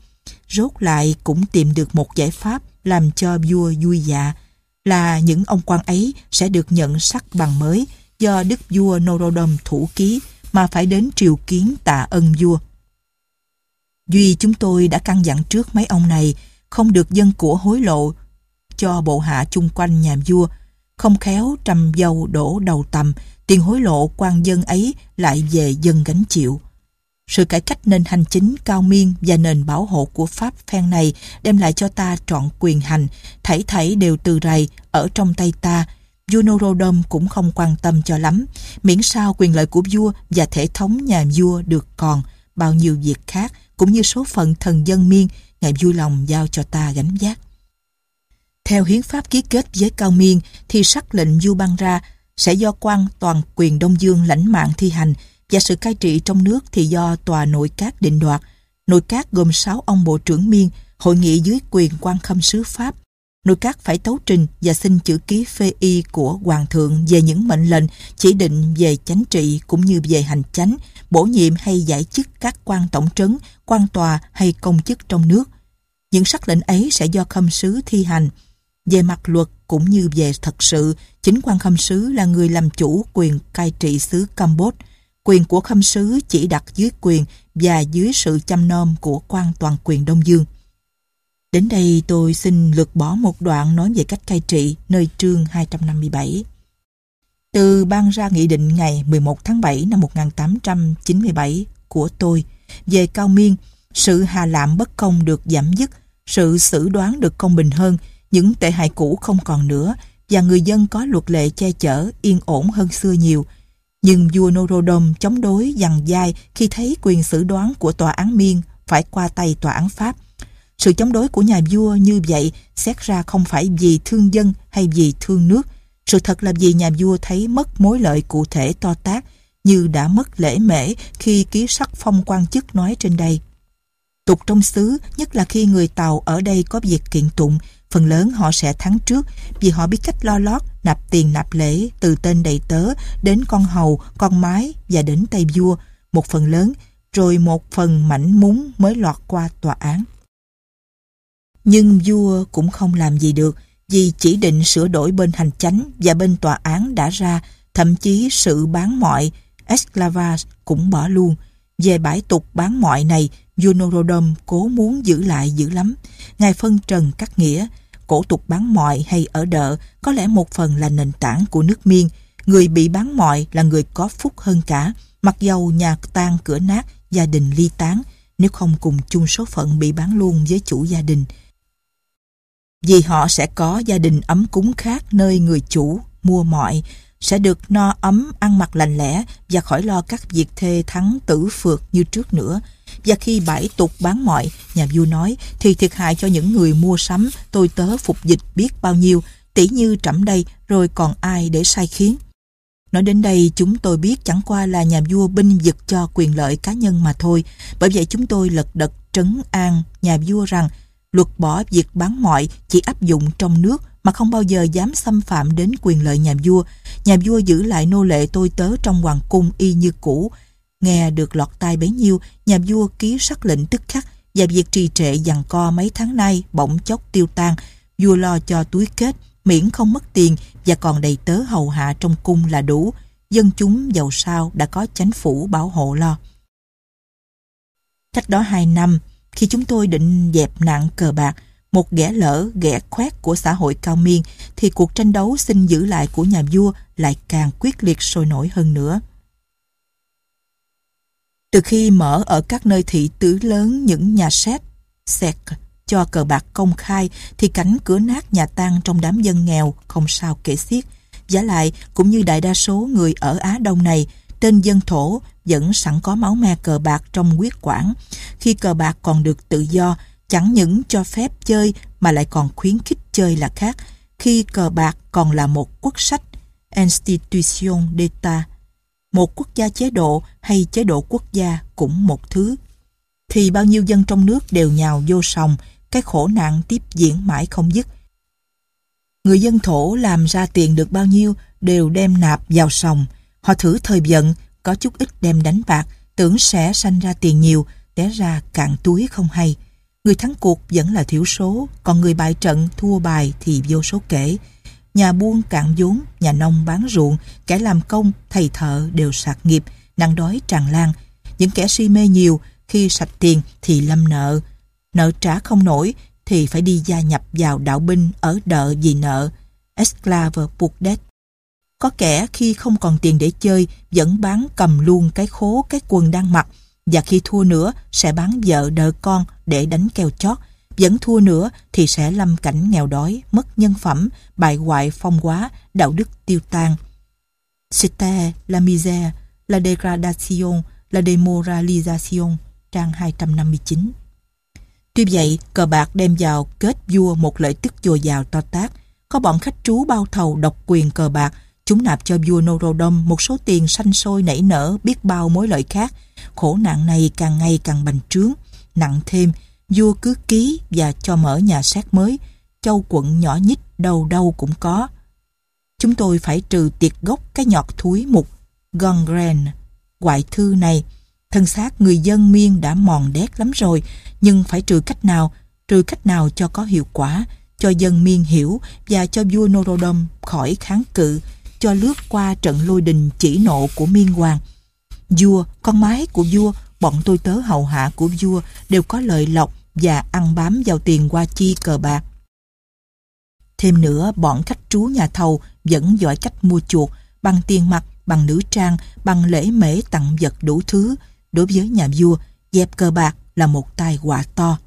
Rốt lại cũng tìm được một giải pháp làm cho vua vui dạ là những ông quan ấy sẽ được nhận sắc bằng mới do đức vua Norodom thủ ký mà phải đến triều kiến tạ ân vua. Duy chúng tôi đã căn dặn trước mấy ông này không được dân của hối lộ cho bộ hạ chung quanh nhà vua không khéo trầm dầu đổ đầu tầm, tiền hối lộ quan dân ấy lại về dân gánh chịu. Sự cải cách nền hành chính cao miên và nền bảo hộ của Pháp phen này đem lại cho ta trọn quyền hành, thảy thảy đều từ rầy ở trong tay ta. Vua Norodom cũng không quan tâm cho lắm, miễn sao quyền lợi của vua và thể thống nhà vua được còn, bao nhiêu việc khác cũng như số phận thần dân miên, ngài vui lòng giao cho ta gánh vác. Theo hiến pháp ký kết với Cao Miên thì sắc lệnh du băng ra sẽ do quan toàn quyền Đông Dương lãnh mạng thi hành và sự cai trị trong nước thì do tòa nội các định đoạt. Nội các gồm 6 ông bộ trưởng miên, hội nghị dưới quyền quan khâm sứ Pháp. Nội các phải tấu trình và xin chữ ký phê y của Hoàng thượng về những mệnh lệnh chỉ định về chánh trị cũng như về hành chánh, bổ nhiệm hay giải chức các quan tổng trấn, quan tòa hay công chức trong nước. Những sắc lệnh ấy sẽ do khâm sứ thi hành. Về mặt luật cũng như về thật sự, chính quan khâm sứ là người làm chủ quyền cai trị xứ Campuchia. Quyền của khâm sứ chỉ đặt dưới quyền và dưới sự chăm nom của quan toàn quyền Đông Dương. Đến đây tôi xin lược bỏ một đoạn nói về cách cai trị nơi chương 257. Từ ban ra nghị định ngày 11 tháng 7 năm 1897 của tôi về cao miên, sự hà lạm bất công được giảm dứt, sự xử đoán được công bình hơn, những tệ hại cũ không còn nữa và người dân có luật lệ che chở yên ổn hơn xưa nhiều. Nhưng vua Norodom chống đối dằn dai khi thấy quyền xử đoán của tòa án miên phải qua tay tòa án Pháp. Sự chống đối của nhà vua như vậy xét ra không phải vì thương dân hay vì thương nước. Sự thật là vì nhà vua thấy mất mối lợi cụ thể to tác như đã mất lễ mễ khi ký sắc phong quan chức nói trên đây. Tục trong xứ, nhất là khi người Tàu ở đây có việc kiện tụng, phần lớn họ sẽ thắng trước vì họ biết cách lo lót, nạp tiền nạp lễ từ tên đầy tớ đến con hầu, con mái và đến tay vua, một phần lớn, rồi một phần mảnh múng mới lọt qua tòa án. Nhưng vua cũng không làm gì được vì chỉ định sửa đổi bên hành chánh và bên tòa án đã ra, thậm chí sự bán mọi, Esclavas cũng bỏ luôn. Về bãi tục bán mọi này, vua Norodom cố muốn giữ lại dữ lắm. Ngài phân trần các nghĩa, cổ tục bán mọi hay ở đợ có lẽ một phần là nền tảng của nước miên. Người bị bán mọi là người có phúc hơn cả, mặc dầu nhà tan cửa nát, gia đình ly tán, nếu không cùng chung số phận bị bán luôn với chủ gia đình. Vì họ sẽ có gia đình ấm cúng khác nơi người chủ mua mọi, sẽ được no ấm ăn mặc lành lẽ và khỏi lo các việc thê thắng tử phượt như trước nữa. Và khi bãi tục bán mọi, nhà vua nói, thì thiệt hại cho những người mua sắm, tôi tớ phục dịch biết bao nhiêu, tỷ như trẫm đây, rồi còn ai để sai khiến. Nói đến đây chúng tôi biết chẳng qua là nhà vua binh vực cho quyền lợi cá nhân mà thôi. Bởi vậy chúng tôi lật đật trấn an nhà vua rằng luật bỏ việc bán mọi chỉ áp dụng trong nước mà không bao giờ dám xâm phạm đến quyền lợi nhà vua. Nhà vua giữ lại nô lệ tôi tớ trong hoàng cung y như cũ. Nghe được lọt tai bấy nhiêu, nhà vua ký sắc lệnh tức khắc và việc trì trệ dằn co mấy tháng nay bỗng chốc tiêu tan. Vua lo cho túi kết, miễn không mất tiền và còn đầy tớ hầu hạ trong cung là đủ. Dân chúng giàu sao đã có chánh phủ bảo hộ lo. Cách đó hai năm, khi chúng tôi định dẹp nạn cờ bạc, một ghẻ lỡ, ghẻ khoét của xã hội cao miên, thì cuộc tranh đấu xin giữ lại của nhà vua lại càng quyết liệt sôi nổi hơn nữa. Từ khi mở ở các nơi thị tứ lớn những nhà xét, sẹt cho cờ bạc công khai thì cánh cửa nát nhà tan trong đám dân nghèo không sao kể xiết. Giả lại, cũng như đại đa số người ở Á Đông này, tên dân thổ vẫn sẵn có máu me cờ bạc trong huyết quản. Khi cờ bạc còn được tự do, chẳng những cho phép chơi mà lại còn khuyến khích chơi là khác. Khi cờ bạc còn là một quốc sách, institution d'État, một quốc gia chế độ hay chế độ quốc gia cũng một thứ. Thì bao nhiêu dân trong nước đều nhào vô sòng, cái khổ nạn tiếp diễn mãi không dứt. Người dân thổ làm ra tiền được bao nhiêu đều đem nạp vào sòng. Họ thử thời vận, có chút ít đem đánh bạc, tưởng sẽ sanh ra tiền nhiều, té ra cạn túi không hay. Người thắng cuộc vẫn là thiểu số, còn người bại trận thua bài thì vô số kể. Nhà buôn cạn vốn, nhà nông bán ruộng, kẻ làm công, thầy thợ đều sạc nghiệp, nặng đói tràn lan. Những kẻ si mê nhiều, khi sạch tiền thì lâm nợ. Nợ trả không nổi thì phải đi gia nhập vào đạo binh ở đợ vì nợ. Esclave đét. Có kẻ khi không còn tiền để chơi vẫn bán cầm luôn cái khố cái quần đang mặc và khi thua nữa sẽ bán vợ đợi con để đánh keo chót vẫn thua nữa thì sẽ lâm cảnh nghèo đói, mất nhân phẩm, bại hoại phong hóa, đạo đức tiêu tan. C'était la misère, la dégradation, la démoralisation, trang 259. Tuy vậy, cờ bạc đem vào kết vua một lợi tức dồi dào to tác. Có bọn khách trú bao thầu độc quyền cờ bạc, chúng nạp cho vua Norodom một số tiền sanh sôi nảy nở biết bao mối lợi khác. Khổ nạn này càng ngày càng bành trướng. Nặng thêm, vua cứ ký và cho mở nhà xác mới, châu quận nhỏ nhít đâu đâu cũng có. Chúng tôi phải trừ tiệt gốc cái nhọt thúi mục Gongren, ngoại thư này. Thân xác người dân miên đã mòn đét lắm rồi, nhưng phải trừ cách nào, trừ cách nào cho có hiệu quả, cho dân miên hiểu và cho vua Norodom khỏi kháng cự, cho lướt qua trận lôi đình chỉ nộ của miên hoàng. Vua, con mái của vua bọn tôi tớ hầu hạ của vua đều có lợi lộc và ăn bám vào tiền qua chi cờ bạc. Thêm nữa, bọn khách trú nhà thầu vẫn giỏi cách mua chuột bằng tiền mặt, bằng nữ trang, bằng lễ mễ tặng vật đủ thứ. Đối với nhà vua, dẹp cờ bạc là một tai họa to.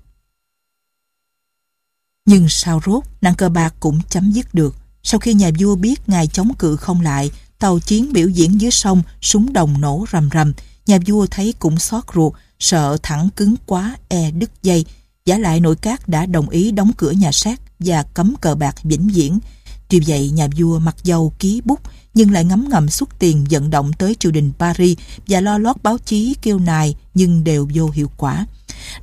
Nhưng sao rốt, nạn cờ bạc cũng chấm dứt được. Sau khi nhà vua biết ngài chống cự không lại, tàu chiến biểu diễn dưới sông, súng đồng nổ rầm rầm, Nhà vua thấy cũng xót ruột, sợ thẳng cứng quá e đứt dây. Giả lại nội các đã đồng ý đóng cửa nhà sát và cấm cờ bạc vĩnh viễn. Tuy vậy, nhà vua mặc dầu ký bút, nhưng lại ngấm ngầm xuất tiền vận động tới triều đình Paris và lo lót báo chí kêu nài nhưng đều vô hiệu quả.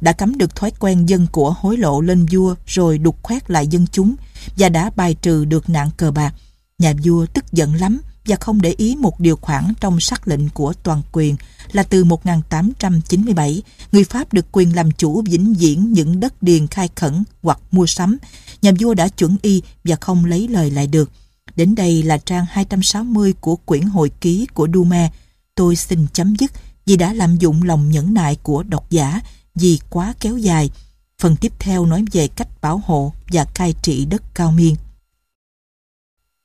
Đã cấm được thói quen dân của hối lộ lên vua rồi đục khoét lại dân chúng và đã bài trừ được nạn cờ bạc. Nhà vua tức giận lắm và không để ý một điều khoản trong sắc lệnh của toàn quyền là từ 1897, người Pháp được quyền làm chủ vĩnh viễn những đất điền khai khẩn hoặc mua sắm. Nhà vua đã chuẩn y và không lấy lời lại được. Đến đây là trang 260 của quyển hồi ký của Dume. Tôi xin chấm dứt vì đã lạm dụng lòng nhẫn nại của độc giả vì quá kéo dài. Phần tiếp theo nói về cách bảo hộ và cai trị đất cao miên.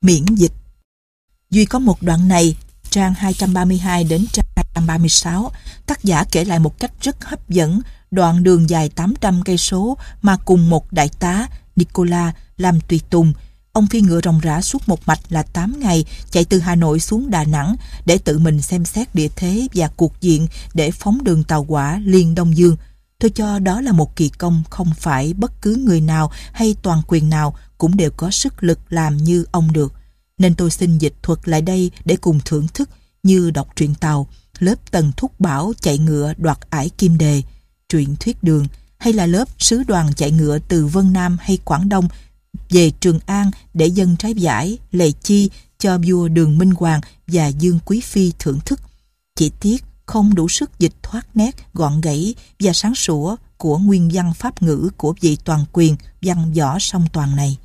Miễn dịch Duy có một đoạn này, trang 232 đến trang 236, tác giả kể lại một cách rất hấp dẫn đoạn đường dài 800 cây số mà cùng một đại tá Nicola làm tùy tùng. Ông phi ngựa rồng rã suốt một mạch là 8 ngày chạy từ Hà Nội xuống Đà Nẵng để tự mình xem xét địa thế và cuộc diện để phóng đường tàu hỏa liên Đông Dương. Tôi cho đó là một kỳ công không phải bất cứ người nào hay toàn quyền nào cũng đều có sức lực làm như ông được nên tôi xin dịch thuật lại đây để cùng thưởng thức như đọc truyện tàu, lớp tần thúc bảo chạy ngựa đoạt ải kim đề, truyện thuyết đường, hay là lớp sứ đoàn chạy ngựa từ Vân Nam hay Quảng Đông về Trường An để dân trái giải, lệ chi cho vua Đường Minh Hoàng và Dương Quý Phi thưởng thức. Chỉ tiếc không đủ sức dịch thoát nét, gọn gãy và sáng sủa của nguyên văn pháp ngữ của vị toàn quyền văn võ song toàn này.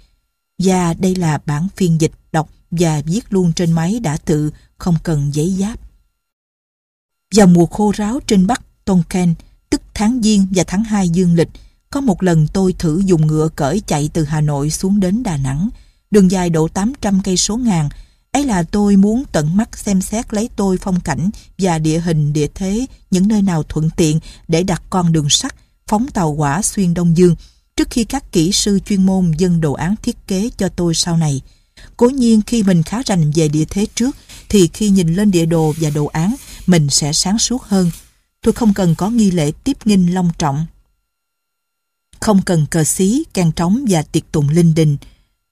Và đây là bản phiên dịch đọc và viết luôn trên máy đã tự, không cần giấy giáp. Vào mùa khô ráo trên Bắc Tonkin, tức tháng Giêng và tháng 2 dương lịch, có một lần tôi thử dùng ngựa cởi chạy từ Hà Nội xuống đến Đà Nẵng, đường dài độ 800 cây số ngàn. Ấy là tôi muốn tận mắt xem xét lấy tôi phong cảnh và địa hình địa thế những nơi nào thuận tiện để đặt con đường sắt, phóng tàu hỏa xuyên Đông Dương trước khi các kỹ sư chuyên môn dân đồ án thiết kế cho tôi sau này. Cố nhiên khi mình khá rành về địa thế trước thì khi nhìn lên địa đồ và đồ án mình sẽ sáng suốt hơn. Tôi không cần có nghi lễ tiếp nghinh long trọng. Không cần cờ xí, can trống và tiệc tùng linh đình.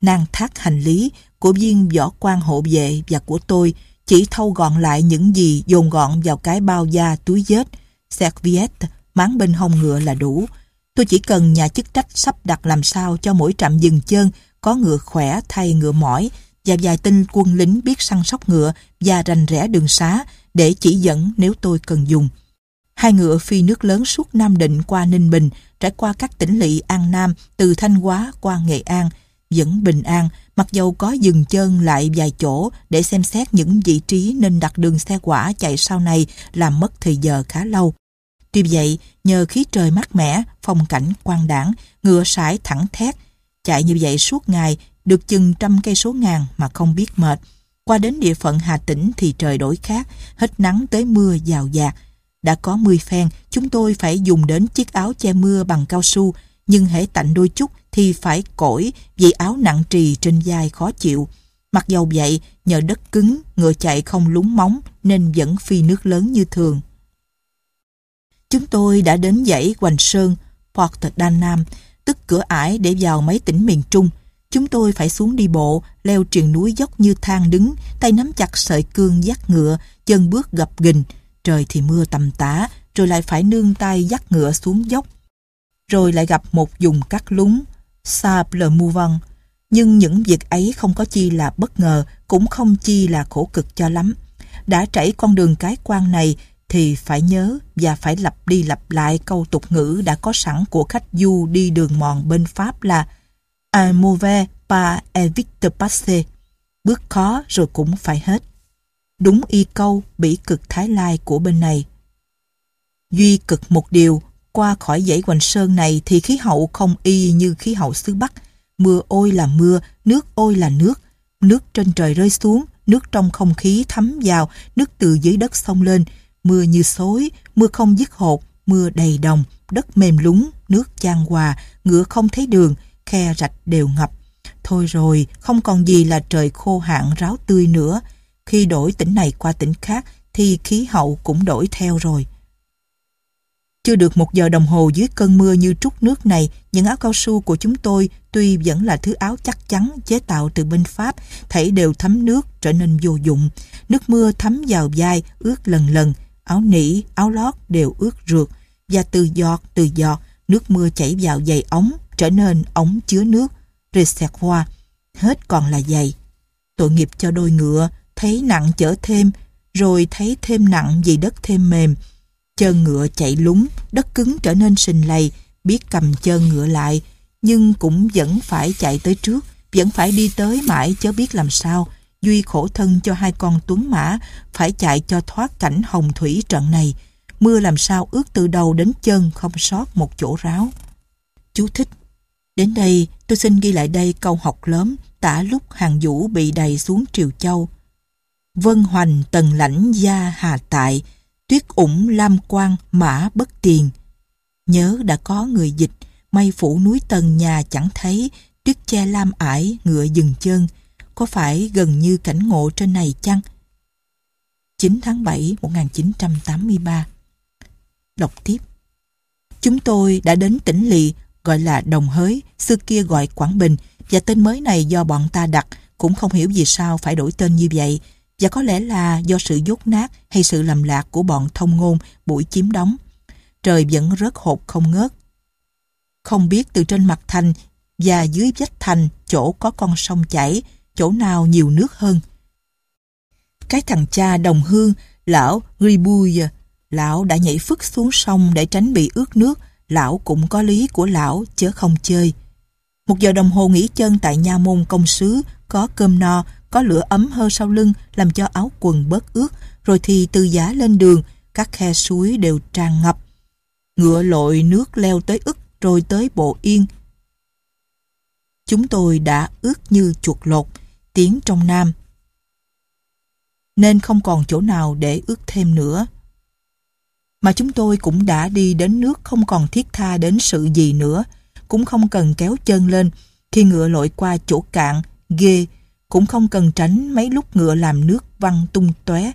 Nang thác hành lý của viên võ quan hộ vệ và của tôi chỉ thâu gọn lại những gì dồn gọn vào cái bao da túi vết, serviette, máng bên hông ngựa là đủ. Tôi chỉ cần nhà chức trách sắp đặt làm sao cho mỗi trạm dừng chân có ngựa khỏe thay ngựa mỏi và vài tên quân lính biết săn sóc ngựa và rành rẽ đường xá để chỉ dẫn nếu tôi cần dùng. Hai ngựa phi nước lớn suốt Nam Định qua Ninh Bình, trải qua các tỉnh lỵ An Nam, từ Thanh Hóa qua Nghệ An, vẫn bình an, mặc dầu có dừng chân lại vài chỗ để xem xét những vị trí nên đặt đường xe quả chạy sau này làm mất thời giờ khá lâu. Tuy vậy, nhờ khí trời mát mẻ, phong cảnh quang đảng, ngựa sải thẳng thét, Chạy như vậy suốt ngày, được chừng trăm cây số ngàn mà không biết mệt. Qua đến địa phận Hà Tĩnh thì trời đổi khác, hết nắng tới mưa rào dạt. Đã có 10 phen, chúng tôi phải dùng đến chiếc áo che mưa bằng cao su, nhưng hễ tạnh đôi chút thì phải cổi vì áo nặng trì trên vai khó chịu. Mặc dầu vậy, nhờ đất cứng, ngựa chạy không lúng móng nên vẫn phi nước lớn như thường. Chúng tôi đã đến dãy Hoành Sơn, Port Đan Nam, tức cửa ải để vào mấy tỉnh miền Trung. Chúng tôi phải xuống đi bộ, leo triền núi dốc như thang đứng, tay nắm chặt sợi cương dắt ngựa, chân bước gập ghình. Trời thì mưa tầm tã, rồi lại phải nương tay dắt ngựa xuống dốc. Rồi lại gặp một vùng cắt lúng, mu văn. Nhưng những việc ấy không có chi là bất ngờ, cũng không chi là khổ cực cho lắm. Đã trải con đường cái quan này thì phải nhớ và phải lặp đi lặp lại câu tục ngữ đã có sẵn của khách du đi đường mòn bên Pháp là Un mauvais pas évite passé. Bước khó rồi cũng phải hết. Đúng y câu bỉ cực Thái Lai của bên này. Duy cực một điều, qua khỏi dãy Hoành Sơn này thì khí hậu không y như khí hậu xứ Bắc. Mưa ôi là mưa, nước ôi là nước. Nước trên trời rơi xuống, nước trong không khí thấm vào, nước từ dưới đất sông lên, Mưa như xối, mưa không dứt hột, mưa đầy đồng, đất mềm lúng, nước chan hòa, ngựa không thấy đường, khe rạch đều ngập. Thôi rồi, không còn gì là trời khô hạn ráo tươi nữa. Khi đổi tỉnh này qua tỉnh khác thì khí hậu cũng đổi theo rồi. Chưa được một giờ đồng hồ dưới cơn mưa như trút nước này, những áo cao su của chúng tôi tuy vẫn là thứ áo chắc chắn chế tạo từ bên Pháp, thảy đều thấm nước trở nên vô dụng. Nước mưa thấm vào vai, ướt lần lần, áo nỉ, áo lót đều ướt rượt, và từ giọt từ giọt, nước mưa chảy vào giày ống, trở nên ống chứa nước, reservoir, hết còn là giày. Tội nghiệp cho đôi ngựa, thấy nặng chở thêm, rồi thấy thêm nặng vì đất thêm mềm, Chân ngựa chạy lúng, đất cứng trở nên sình lầy, biết cầm chân ngựa lại, nhưng cũng vẫn phải chạy tới trước, vẫn phải đi tới mãi chớ biết làm sao. Duy khổ thân cho hai con tuấn mã, phải chạy cho thoát cảnh hồng thủy trận này. Mưa làm sao ướt từ đầu đến chân không sót một chỗ ráo. Chú thích Đến đây, tôi xin ghi lại đây câu học lớn tả lúc hàng vũ bị đầy xuống Triều Châu. Vân hoành tần lãnh gia hà tại, tuyết ủng lam quang mã bất tiền. Nhớ đã có người dịch, mây phủ núi tần nhà chẳng thấy, tuyết che lam ải ngựa dừng chân. Có phải gần như cảnh ngộ trên này chăng? 9 tháng 7 1983 Đọc tiếp Chúng tôi đã đến tỉnh Lị, gọi là Đồng Hới, xưa kia gọi Quảng Bình, và tên mới này do bọn ta đặt, cũng không hiểu vì sao phải đổi tên như vậy, và có lẽ là do sự dốt nát hay sự lầm lạc của bọn thông ngôn buổi chiếm đóng. Trời vẫn rớt hột không ngớt. Không biết từ trên mặt thành và dưới vách thành chỗ có con sông chảy, chỗ nào nhiều nước hơn. Cái thằng cha đồng hương, lão Gribouille, lão đã nhảy phức xuống sông để tránh bị ướt nước, lão cũng có lý của lão chứ không chơi. Một giờ đồng hồ nghỉ chân tại nha môn công sứ, có cơm no, có lửa ấm hơn sau lưng làm cho áo quần bớt ướt, rồi thì từ giá lên đường, các khe suối đều tràn ngập. Ngựa lội nước leo tới ức rồi tới bộ yên. Chúng tôi đã ướt như chuột lột, tiếng trong nam. Nên không còn chỗ nào để ướt thêm nữa. Mà chúng tôi cũng đã đi đến nước không còn thiết tha đến sự gì nữa, cũng không cần kéo chân lên. Khi ngựa lội qua chỗ cạn, ghê, cũng không cần tránh mấy lúc ngựa làm nước văng tung tóe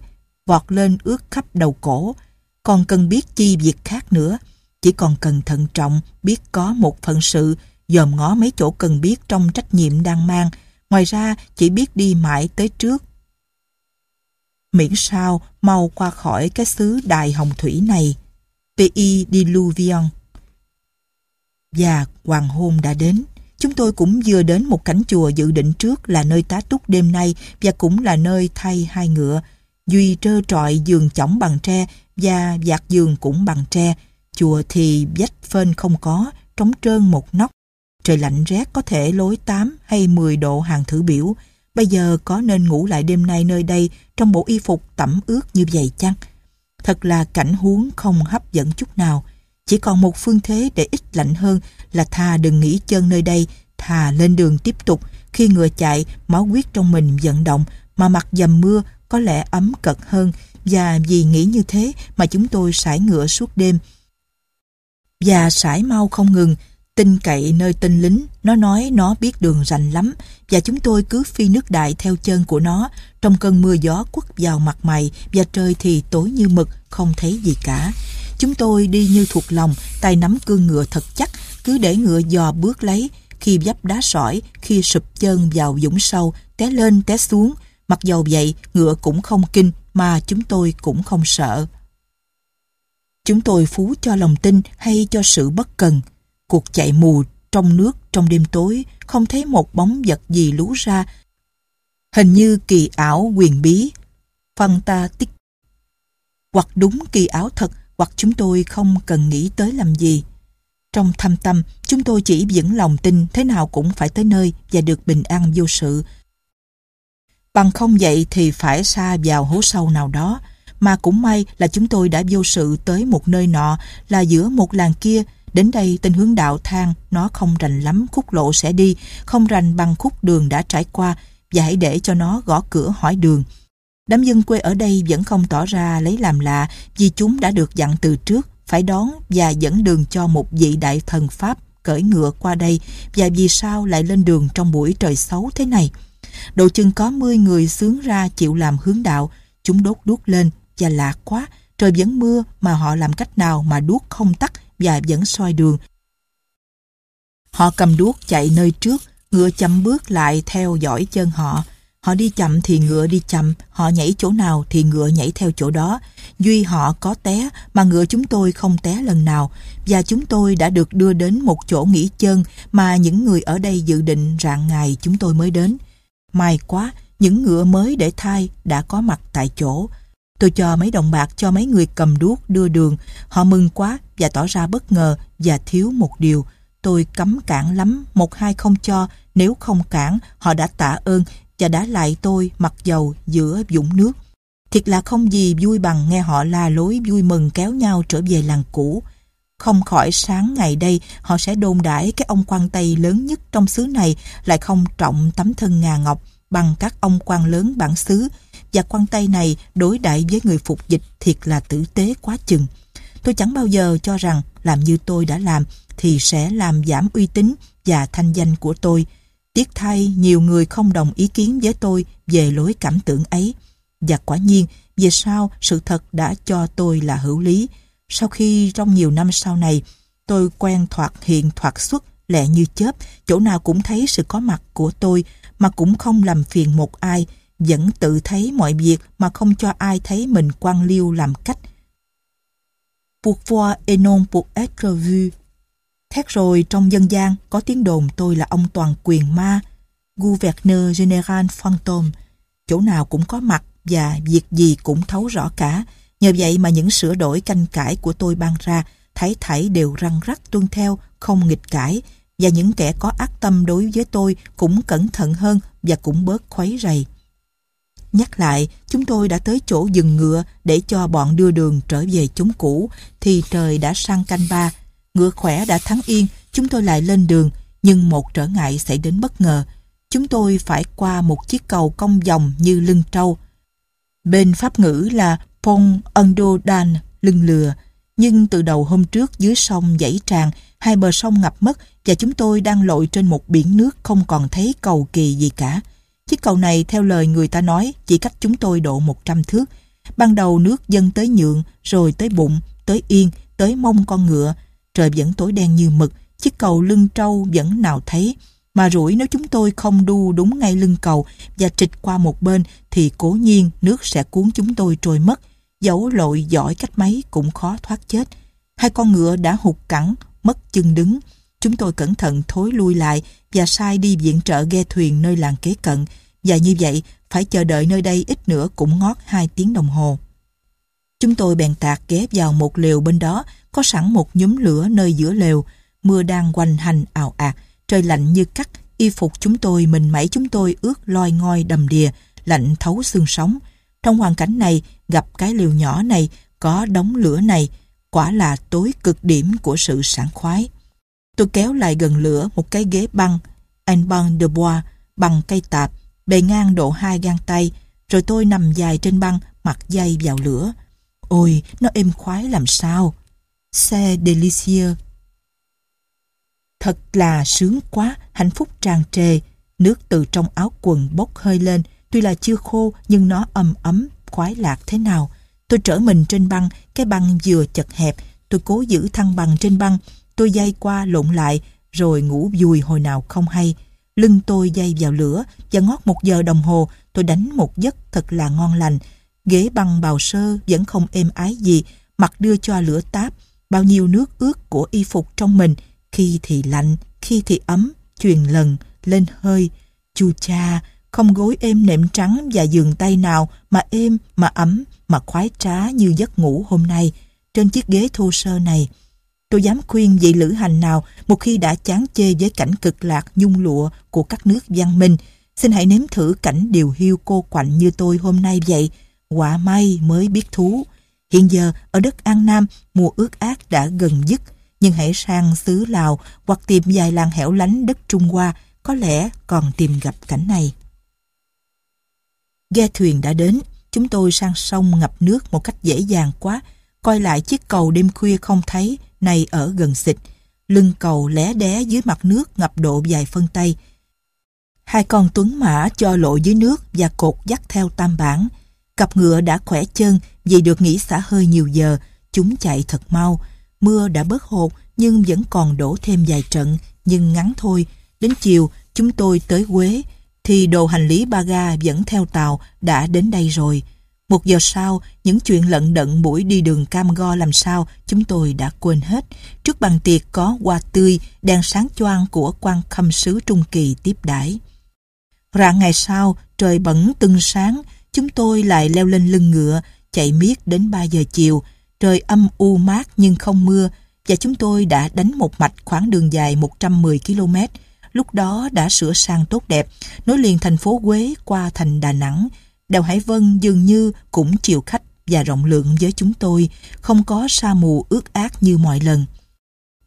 vọt lên ướt khắp đầu cổ. Còn cần biết chi việc khác nữa. Chỉ còn cần thận trọng, biết có một phận sự, dòm ngó mấy chỗ cần biết trong trách nhiệm đang mang. Ngoài ra, chỉ biết đi mãi tới trước. Miễn sao mau qua khỏi cái xứ đài hồng thủy này. P.I. Diluvion Và hoàng hôn đã đến. Chúng tôi cũng vừa đến một cảnh chùa dự định trước là nơi tá túc đêm nay và cũng là nơi thay hai ngựa. Duy trơ trọi giường chỏng bằng tre và giạc giường cũng bằng tre. Chùa thì vách phên không có, trống trơn một nóc. Trời lạnh rét có thể lối 8 hay 10 độ hàng thử biểu. Bây giờ có nên ngủ lại đêm nay nơi đây trong bộ y phục tẩm ướt như vậy chăng? Thật là cảnh huống không hấp dẫn chút nào. Chỉ còn một phương thế để ít lạnh hơn là thà đừng nghỉ chân nơi đây, thà lên đường tiếp tục. Khi ngựa chạy, máu huyết trong mình vận động, mà mặt dầm mưa có lẽ ấm cật hơn. Và vì nghĩ như thế mà chúng tôi sải ngựa suốt đêm. Và sải mau không ngừng, tin cậy nơi tên lính, nó nói nó biết đường rành lắm và chúng tôi cứ phi nước đại theo chân của nó trong cơn mưa gió quất vào mặt mày và trời thì tối như mực, không thấy gì cả. Chúng tôi đi như thuộc lòng, tay nắm cương ngựa thật chắc, cứ để ngựa dò bước lấy, khi dấp đá sỏi, khi sụp chân vào dũng sâu, té lên té xuống. Mặc dầu vậy, ngựa cũng không kinh, mà chúng tôi cũng không sợ. Chúng tôi phú cho lòng tin hay cho sự bất cần. Cuộc chạy mù trong nước trong đêm tối, không thấy một bóng vật gì lú ra. Hình như kỳ ảo quyền bí, fantastic. Hoặc đúng kỳ ảo thật, hoặc chúng tôi không cần nghĩ tới làm gì. Trong thâm tâm, chúng tôi chỉ vững lòng tin thế nào cũng phải tới nơi và được bình an vô sự. Bằng không vậy thì phải xa vào hố sâu nào đó, mà cũng may là chúng tôi đã vô sự tới một nơi nọ là giữa một làng kia. Đến đây tên hướng đạo thang nó không rành lắm khúc lộ sẽ đi, không rành bằng khúc đường đã trải qua và hãy để cho nó gõ cửa hỏi đường. Đám dân quê ở đây vẫn không tỏ ra lấy làm lạ vì chúng đã được dặn từ trước phải đón và dẫn đường cho một vị đại thần Pháp cởi ngựa qua đây và vì sao lại lên đường trong buổi trời xấu thế này. Độ chừng có 10 người sướng ra chịu làm hướng đạo, chúng đốt đuốc lên và lạ quá, Trời vẫn mưa mà họ làm cách nào mà đuốc không tắt và vẫn soi đường. Họ cầm đuốc chạy nơi trước, ngựa chậm bước lại theo dõi chân họ. Họ đi chậm thì ngựa đi chậm, họ nhảy chỗ nào thì ngựa nhảy theo chỗ đó. Duy họ có té mà ngựa chúng tôi không té lần nào và chúng tôi đã được đưa đến một chỗ nghỉ chân mà những người ở đây dự định rạng ngày chúng tôi mới đến. May quá, những ngựa mới để thai đã có mặt tại chỗ. Tôi cho mấy đồng bạc cho mấy người cầm đuốc đưa đường. Họ mừng quá và tỏ ra bất ngờ và thiếu một điều. Tôi cấm cản lắm, một hai không cho, nếu không cản, họ đã tạ ơn và đã lại tôi mặc dầu giữa dũng nước. Thiệt là không gì vui bằng nghe họ la lối vui mừng kéo nhau trở về làng cũ. Không khỏi sáng ngày đây họ sẽ đồn đãi cái ông quan Tây lớn nhất trong xứ này lại không trọng tấm thân ngà ngọc bằng các ông quan lớn bản xứ và quan Tây này đối đãi với người phục dịch thiệt là tử tế quá chừng. Tôi chẳng bao giờ cho rằng làm như tôi đã làm thì sẽ làm giảm uy tín và thanh danh của tôi. Tiếc thay nhiều người không đồng ý kiến với tôi về lối cảm tưởng ấy. Và quả nhiên, về sau sự thật đã cho tôi là hữu lý. Sau khi trong nhiều năm sau này, tôi quen thoạt hiện thoạt xuất lẹ như chớp, chỗ nào cũng thấy sự có mặt của tôi mà cũng không làm phiền một ai, vẫn tự thấy mọi việc mà không cho ai thấy mình quan liêu làm cách. Pourquoi et non pour être vu Thét rồi trong dân gian có tiếng đồn tôi là ông toàn quyền ma, Gouverneur General Phantom. Chỗ nào cũng có mặt và việc gì cũng thấu rõ cả. Nhờ vậy mà những sửa đổi canh cải của tôi ban ra thấy thảy đều răng rắc tuân theo, không nghịch cãi. và những kẻ có ác tâm đối với tôi cũng cẩn thận hơn và cũng bớt khuấy rầy. Nhắc lại, chúng tôi đã tới chỗ dừng ngựa để cho bọn đưa đường trở về chúng cũ, thì trời đã sang canh ba. Ngựa khỏe đã thắng yên, chúng tôi lại lên đường, nhưng một trở ngại xảy đến bất ngờ. Chúng tôi phải qua một chiếc cầu cong vòng như lưng trâu. Bên Pháp ngữ là Pont Andodan, lưng lừa. Nhưng từ đầu hôm trước dưới sông dãy tràn, hai bờ sông ngập mất và chúng tôi đang lội trên một biển nước không còn thấy cầu kỳ gì cả. Chiếc cầu này theo lời người ta nói chỉ cách chúng tôi độ 100 thước. Ban đầu nước dâng tới nhượng, rồi tới bụng, tới yên, tới mông con ngựa. Trời vẫn tối đen như mực, chiếc cầu lưng trâu vẫn nào thấy. Mà rủi nếu chúng tôi không đu đúng ngay lưng cầu và trịch qua một bên thì cố nhiên nước sẽ cuốn chúng tôi trôi mất. Dẫu lội giỏi cách mấy cũng khó thoát chết. Hai con ngựa đã hụt cẳng, mất chân đứng. Chúng tôi cẩn thận thối lui lại và sai đi viện trợ ghe thuyền nơi làng kế cận. Và như vậy, phải chờ đợi nơi đây ít nữa cũng ngót hai tiếng đồng hồ. Chúng tôi bèn tạc ghé vào một lều bên đó, có sẵn một nhúm lửa nơi giữa lều. Mưa đang quanh hành ảo ạt, trời lạnh như cắt. Y phục chúng tôi, mình mẩy chúng tôi ướt loi ngoi đầm đìa, lạnh thấu xương sống. Trong hoàn cảnh này, gặp cái liều nhỏ này, có đống lửa này, quả là tối cực điểm của sự sảng khoái tôi kéo lại gần lửa một cái ghế băng anh băng de bois bằng cây tạp bề ngang độ hai gang tay rồi tôi nằm dài trên băng mặt dây vào lửa. Ôi nó êm khoái làm sao? Xe délicieux Thật là sướng quá, hạnh phúc tràn trề. Nước từ trong áo quần bốc hơi lên, tuy là chưa khô nhưng nó ấm ấm, khoái lạc thế nào. Tôi trở mình trên băng, cái băng vừa chật hẹp, tôi cố giữ thăng bằng trên băng, tôi dây qua lộn lại, rồi ngủ vùi hồi nào không hay. Lưng tôi dây vào lửa, và ngót một giờ đồng hồ, tôi đánh một giấc thật là ngon lành. Ghế băng bào sơ vẫn không êm ái gì, mặt đưa cho lửa táp, bao nhiêu nước ướt của y phục trong mình, khi thì lạnh, khi thì ấm, truyền lần, lên hơi. Chu cha, không gối êm nệm trắng và giường tay nào mà êm, mà ấm, mà khoái trá như giấc ngủ hôm nay trên chiếc ghế thô sơ này. Tôi dám khuyên vị lữ hành nào một khi đã chán chê với cảnh cực lạc nhung lụa của các nước văn minh, xin hãy nếm thử cảnh điều hiu cô quạnh như tôi hôm nay vậy. Quả may mới biết thú. Hiện giờ ở đất An Nam, mùa ướt ác đã gần dứt, nhưng hãy sang xứ Lào hoặc tìm vài làng hẻo lánh đất Trung Hoa, có lẽ còn tìm gặp cảnh này. Ghe thuyền đã đến, chúng tôi sang sông ngập nước một cách dễ dàng quá, coi lại chiếc cầu đêm khuya không thấy, này ở gần xịt. Lưng cầu lé đé dưới mặt nước ngập độ vài phân tay. Hai con tuấn mã cho lộ dưới nước và cột dắt theo tam bản. Cặp ngựa đã khỏe chân Vì được nghỉ xả hơi nhiều giờ, chúng chạy thật mau. Mưa đã bớt hột nhưng vẫn còn đổ thêm vài trận, nhưng ngắn thôi. Đến chiều, chúng tôi tới Quế, thì đồ hành lý ba ga vẫn theo tàu đã đến đây rồi. Một giờ sau, những chuyện lận đận buổi đi đường cam go làm sao chúng tôi đã quên hết. Trước bàn tiệc có hoa tươi, đèn sáng choang của quan khâm sứ Trung Kỳ tiếp đãi. Rạng ngày sau, trời bẩn tưng sáng, chúng tôi lại leo lên lưng ngựa, chạy miết đến 3 giờ chiều. Trời âm u mát nhưng không mưa, và chúng tôi đã đánh một mạch khoảng đường dài 110 km. Lúc đó đã sửa sang tốt đẹp, nối liền thành phố Quế qua thành Đà Nẵng đào Hải Vân dường như cũng chiều khách và rộng lượng với chúng tôi, không có sa mù ướt ác như mọi lần.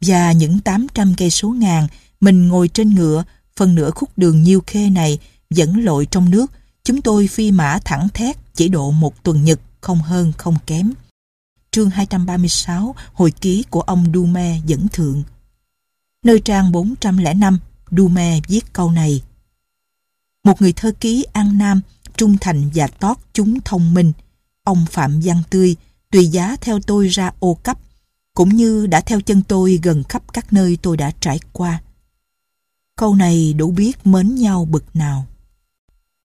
Và những 800 cây số ngàn, mình ngồi trên ngựa, phần nửa khúc đường nhiêu khê này dẫn lội trong nước, chúng tôi phi mã thẳng thét chỉ độ một tuần nhật, không hơn không kém. Chương 236, hồi ký của ông Dume dẫn thượng. Nơi trang 405, Dume viết câu này. Một người thơ ký An Nam, trung thành và tót chúng thông minh. Ông Phạm Văn Tươi, tùy giá theo tôi ra ô cấp, cũng như đã theo chân tôi gần khắp các nơi tôi đã trải qua. Câu này đủ biết mến nhau bực nào.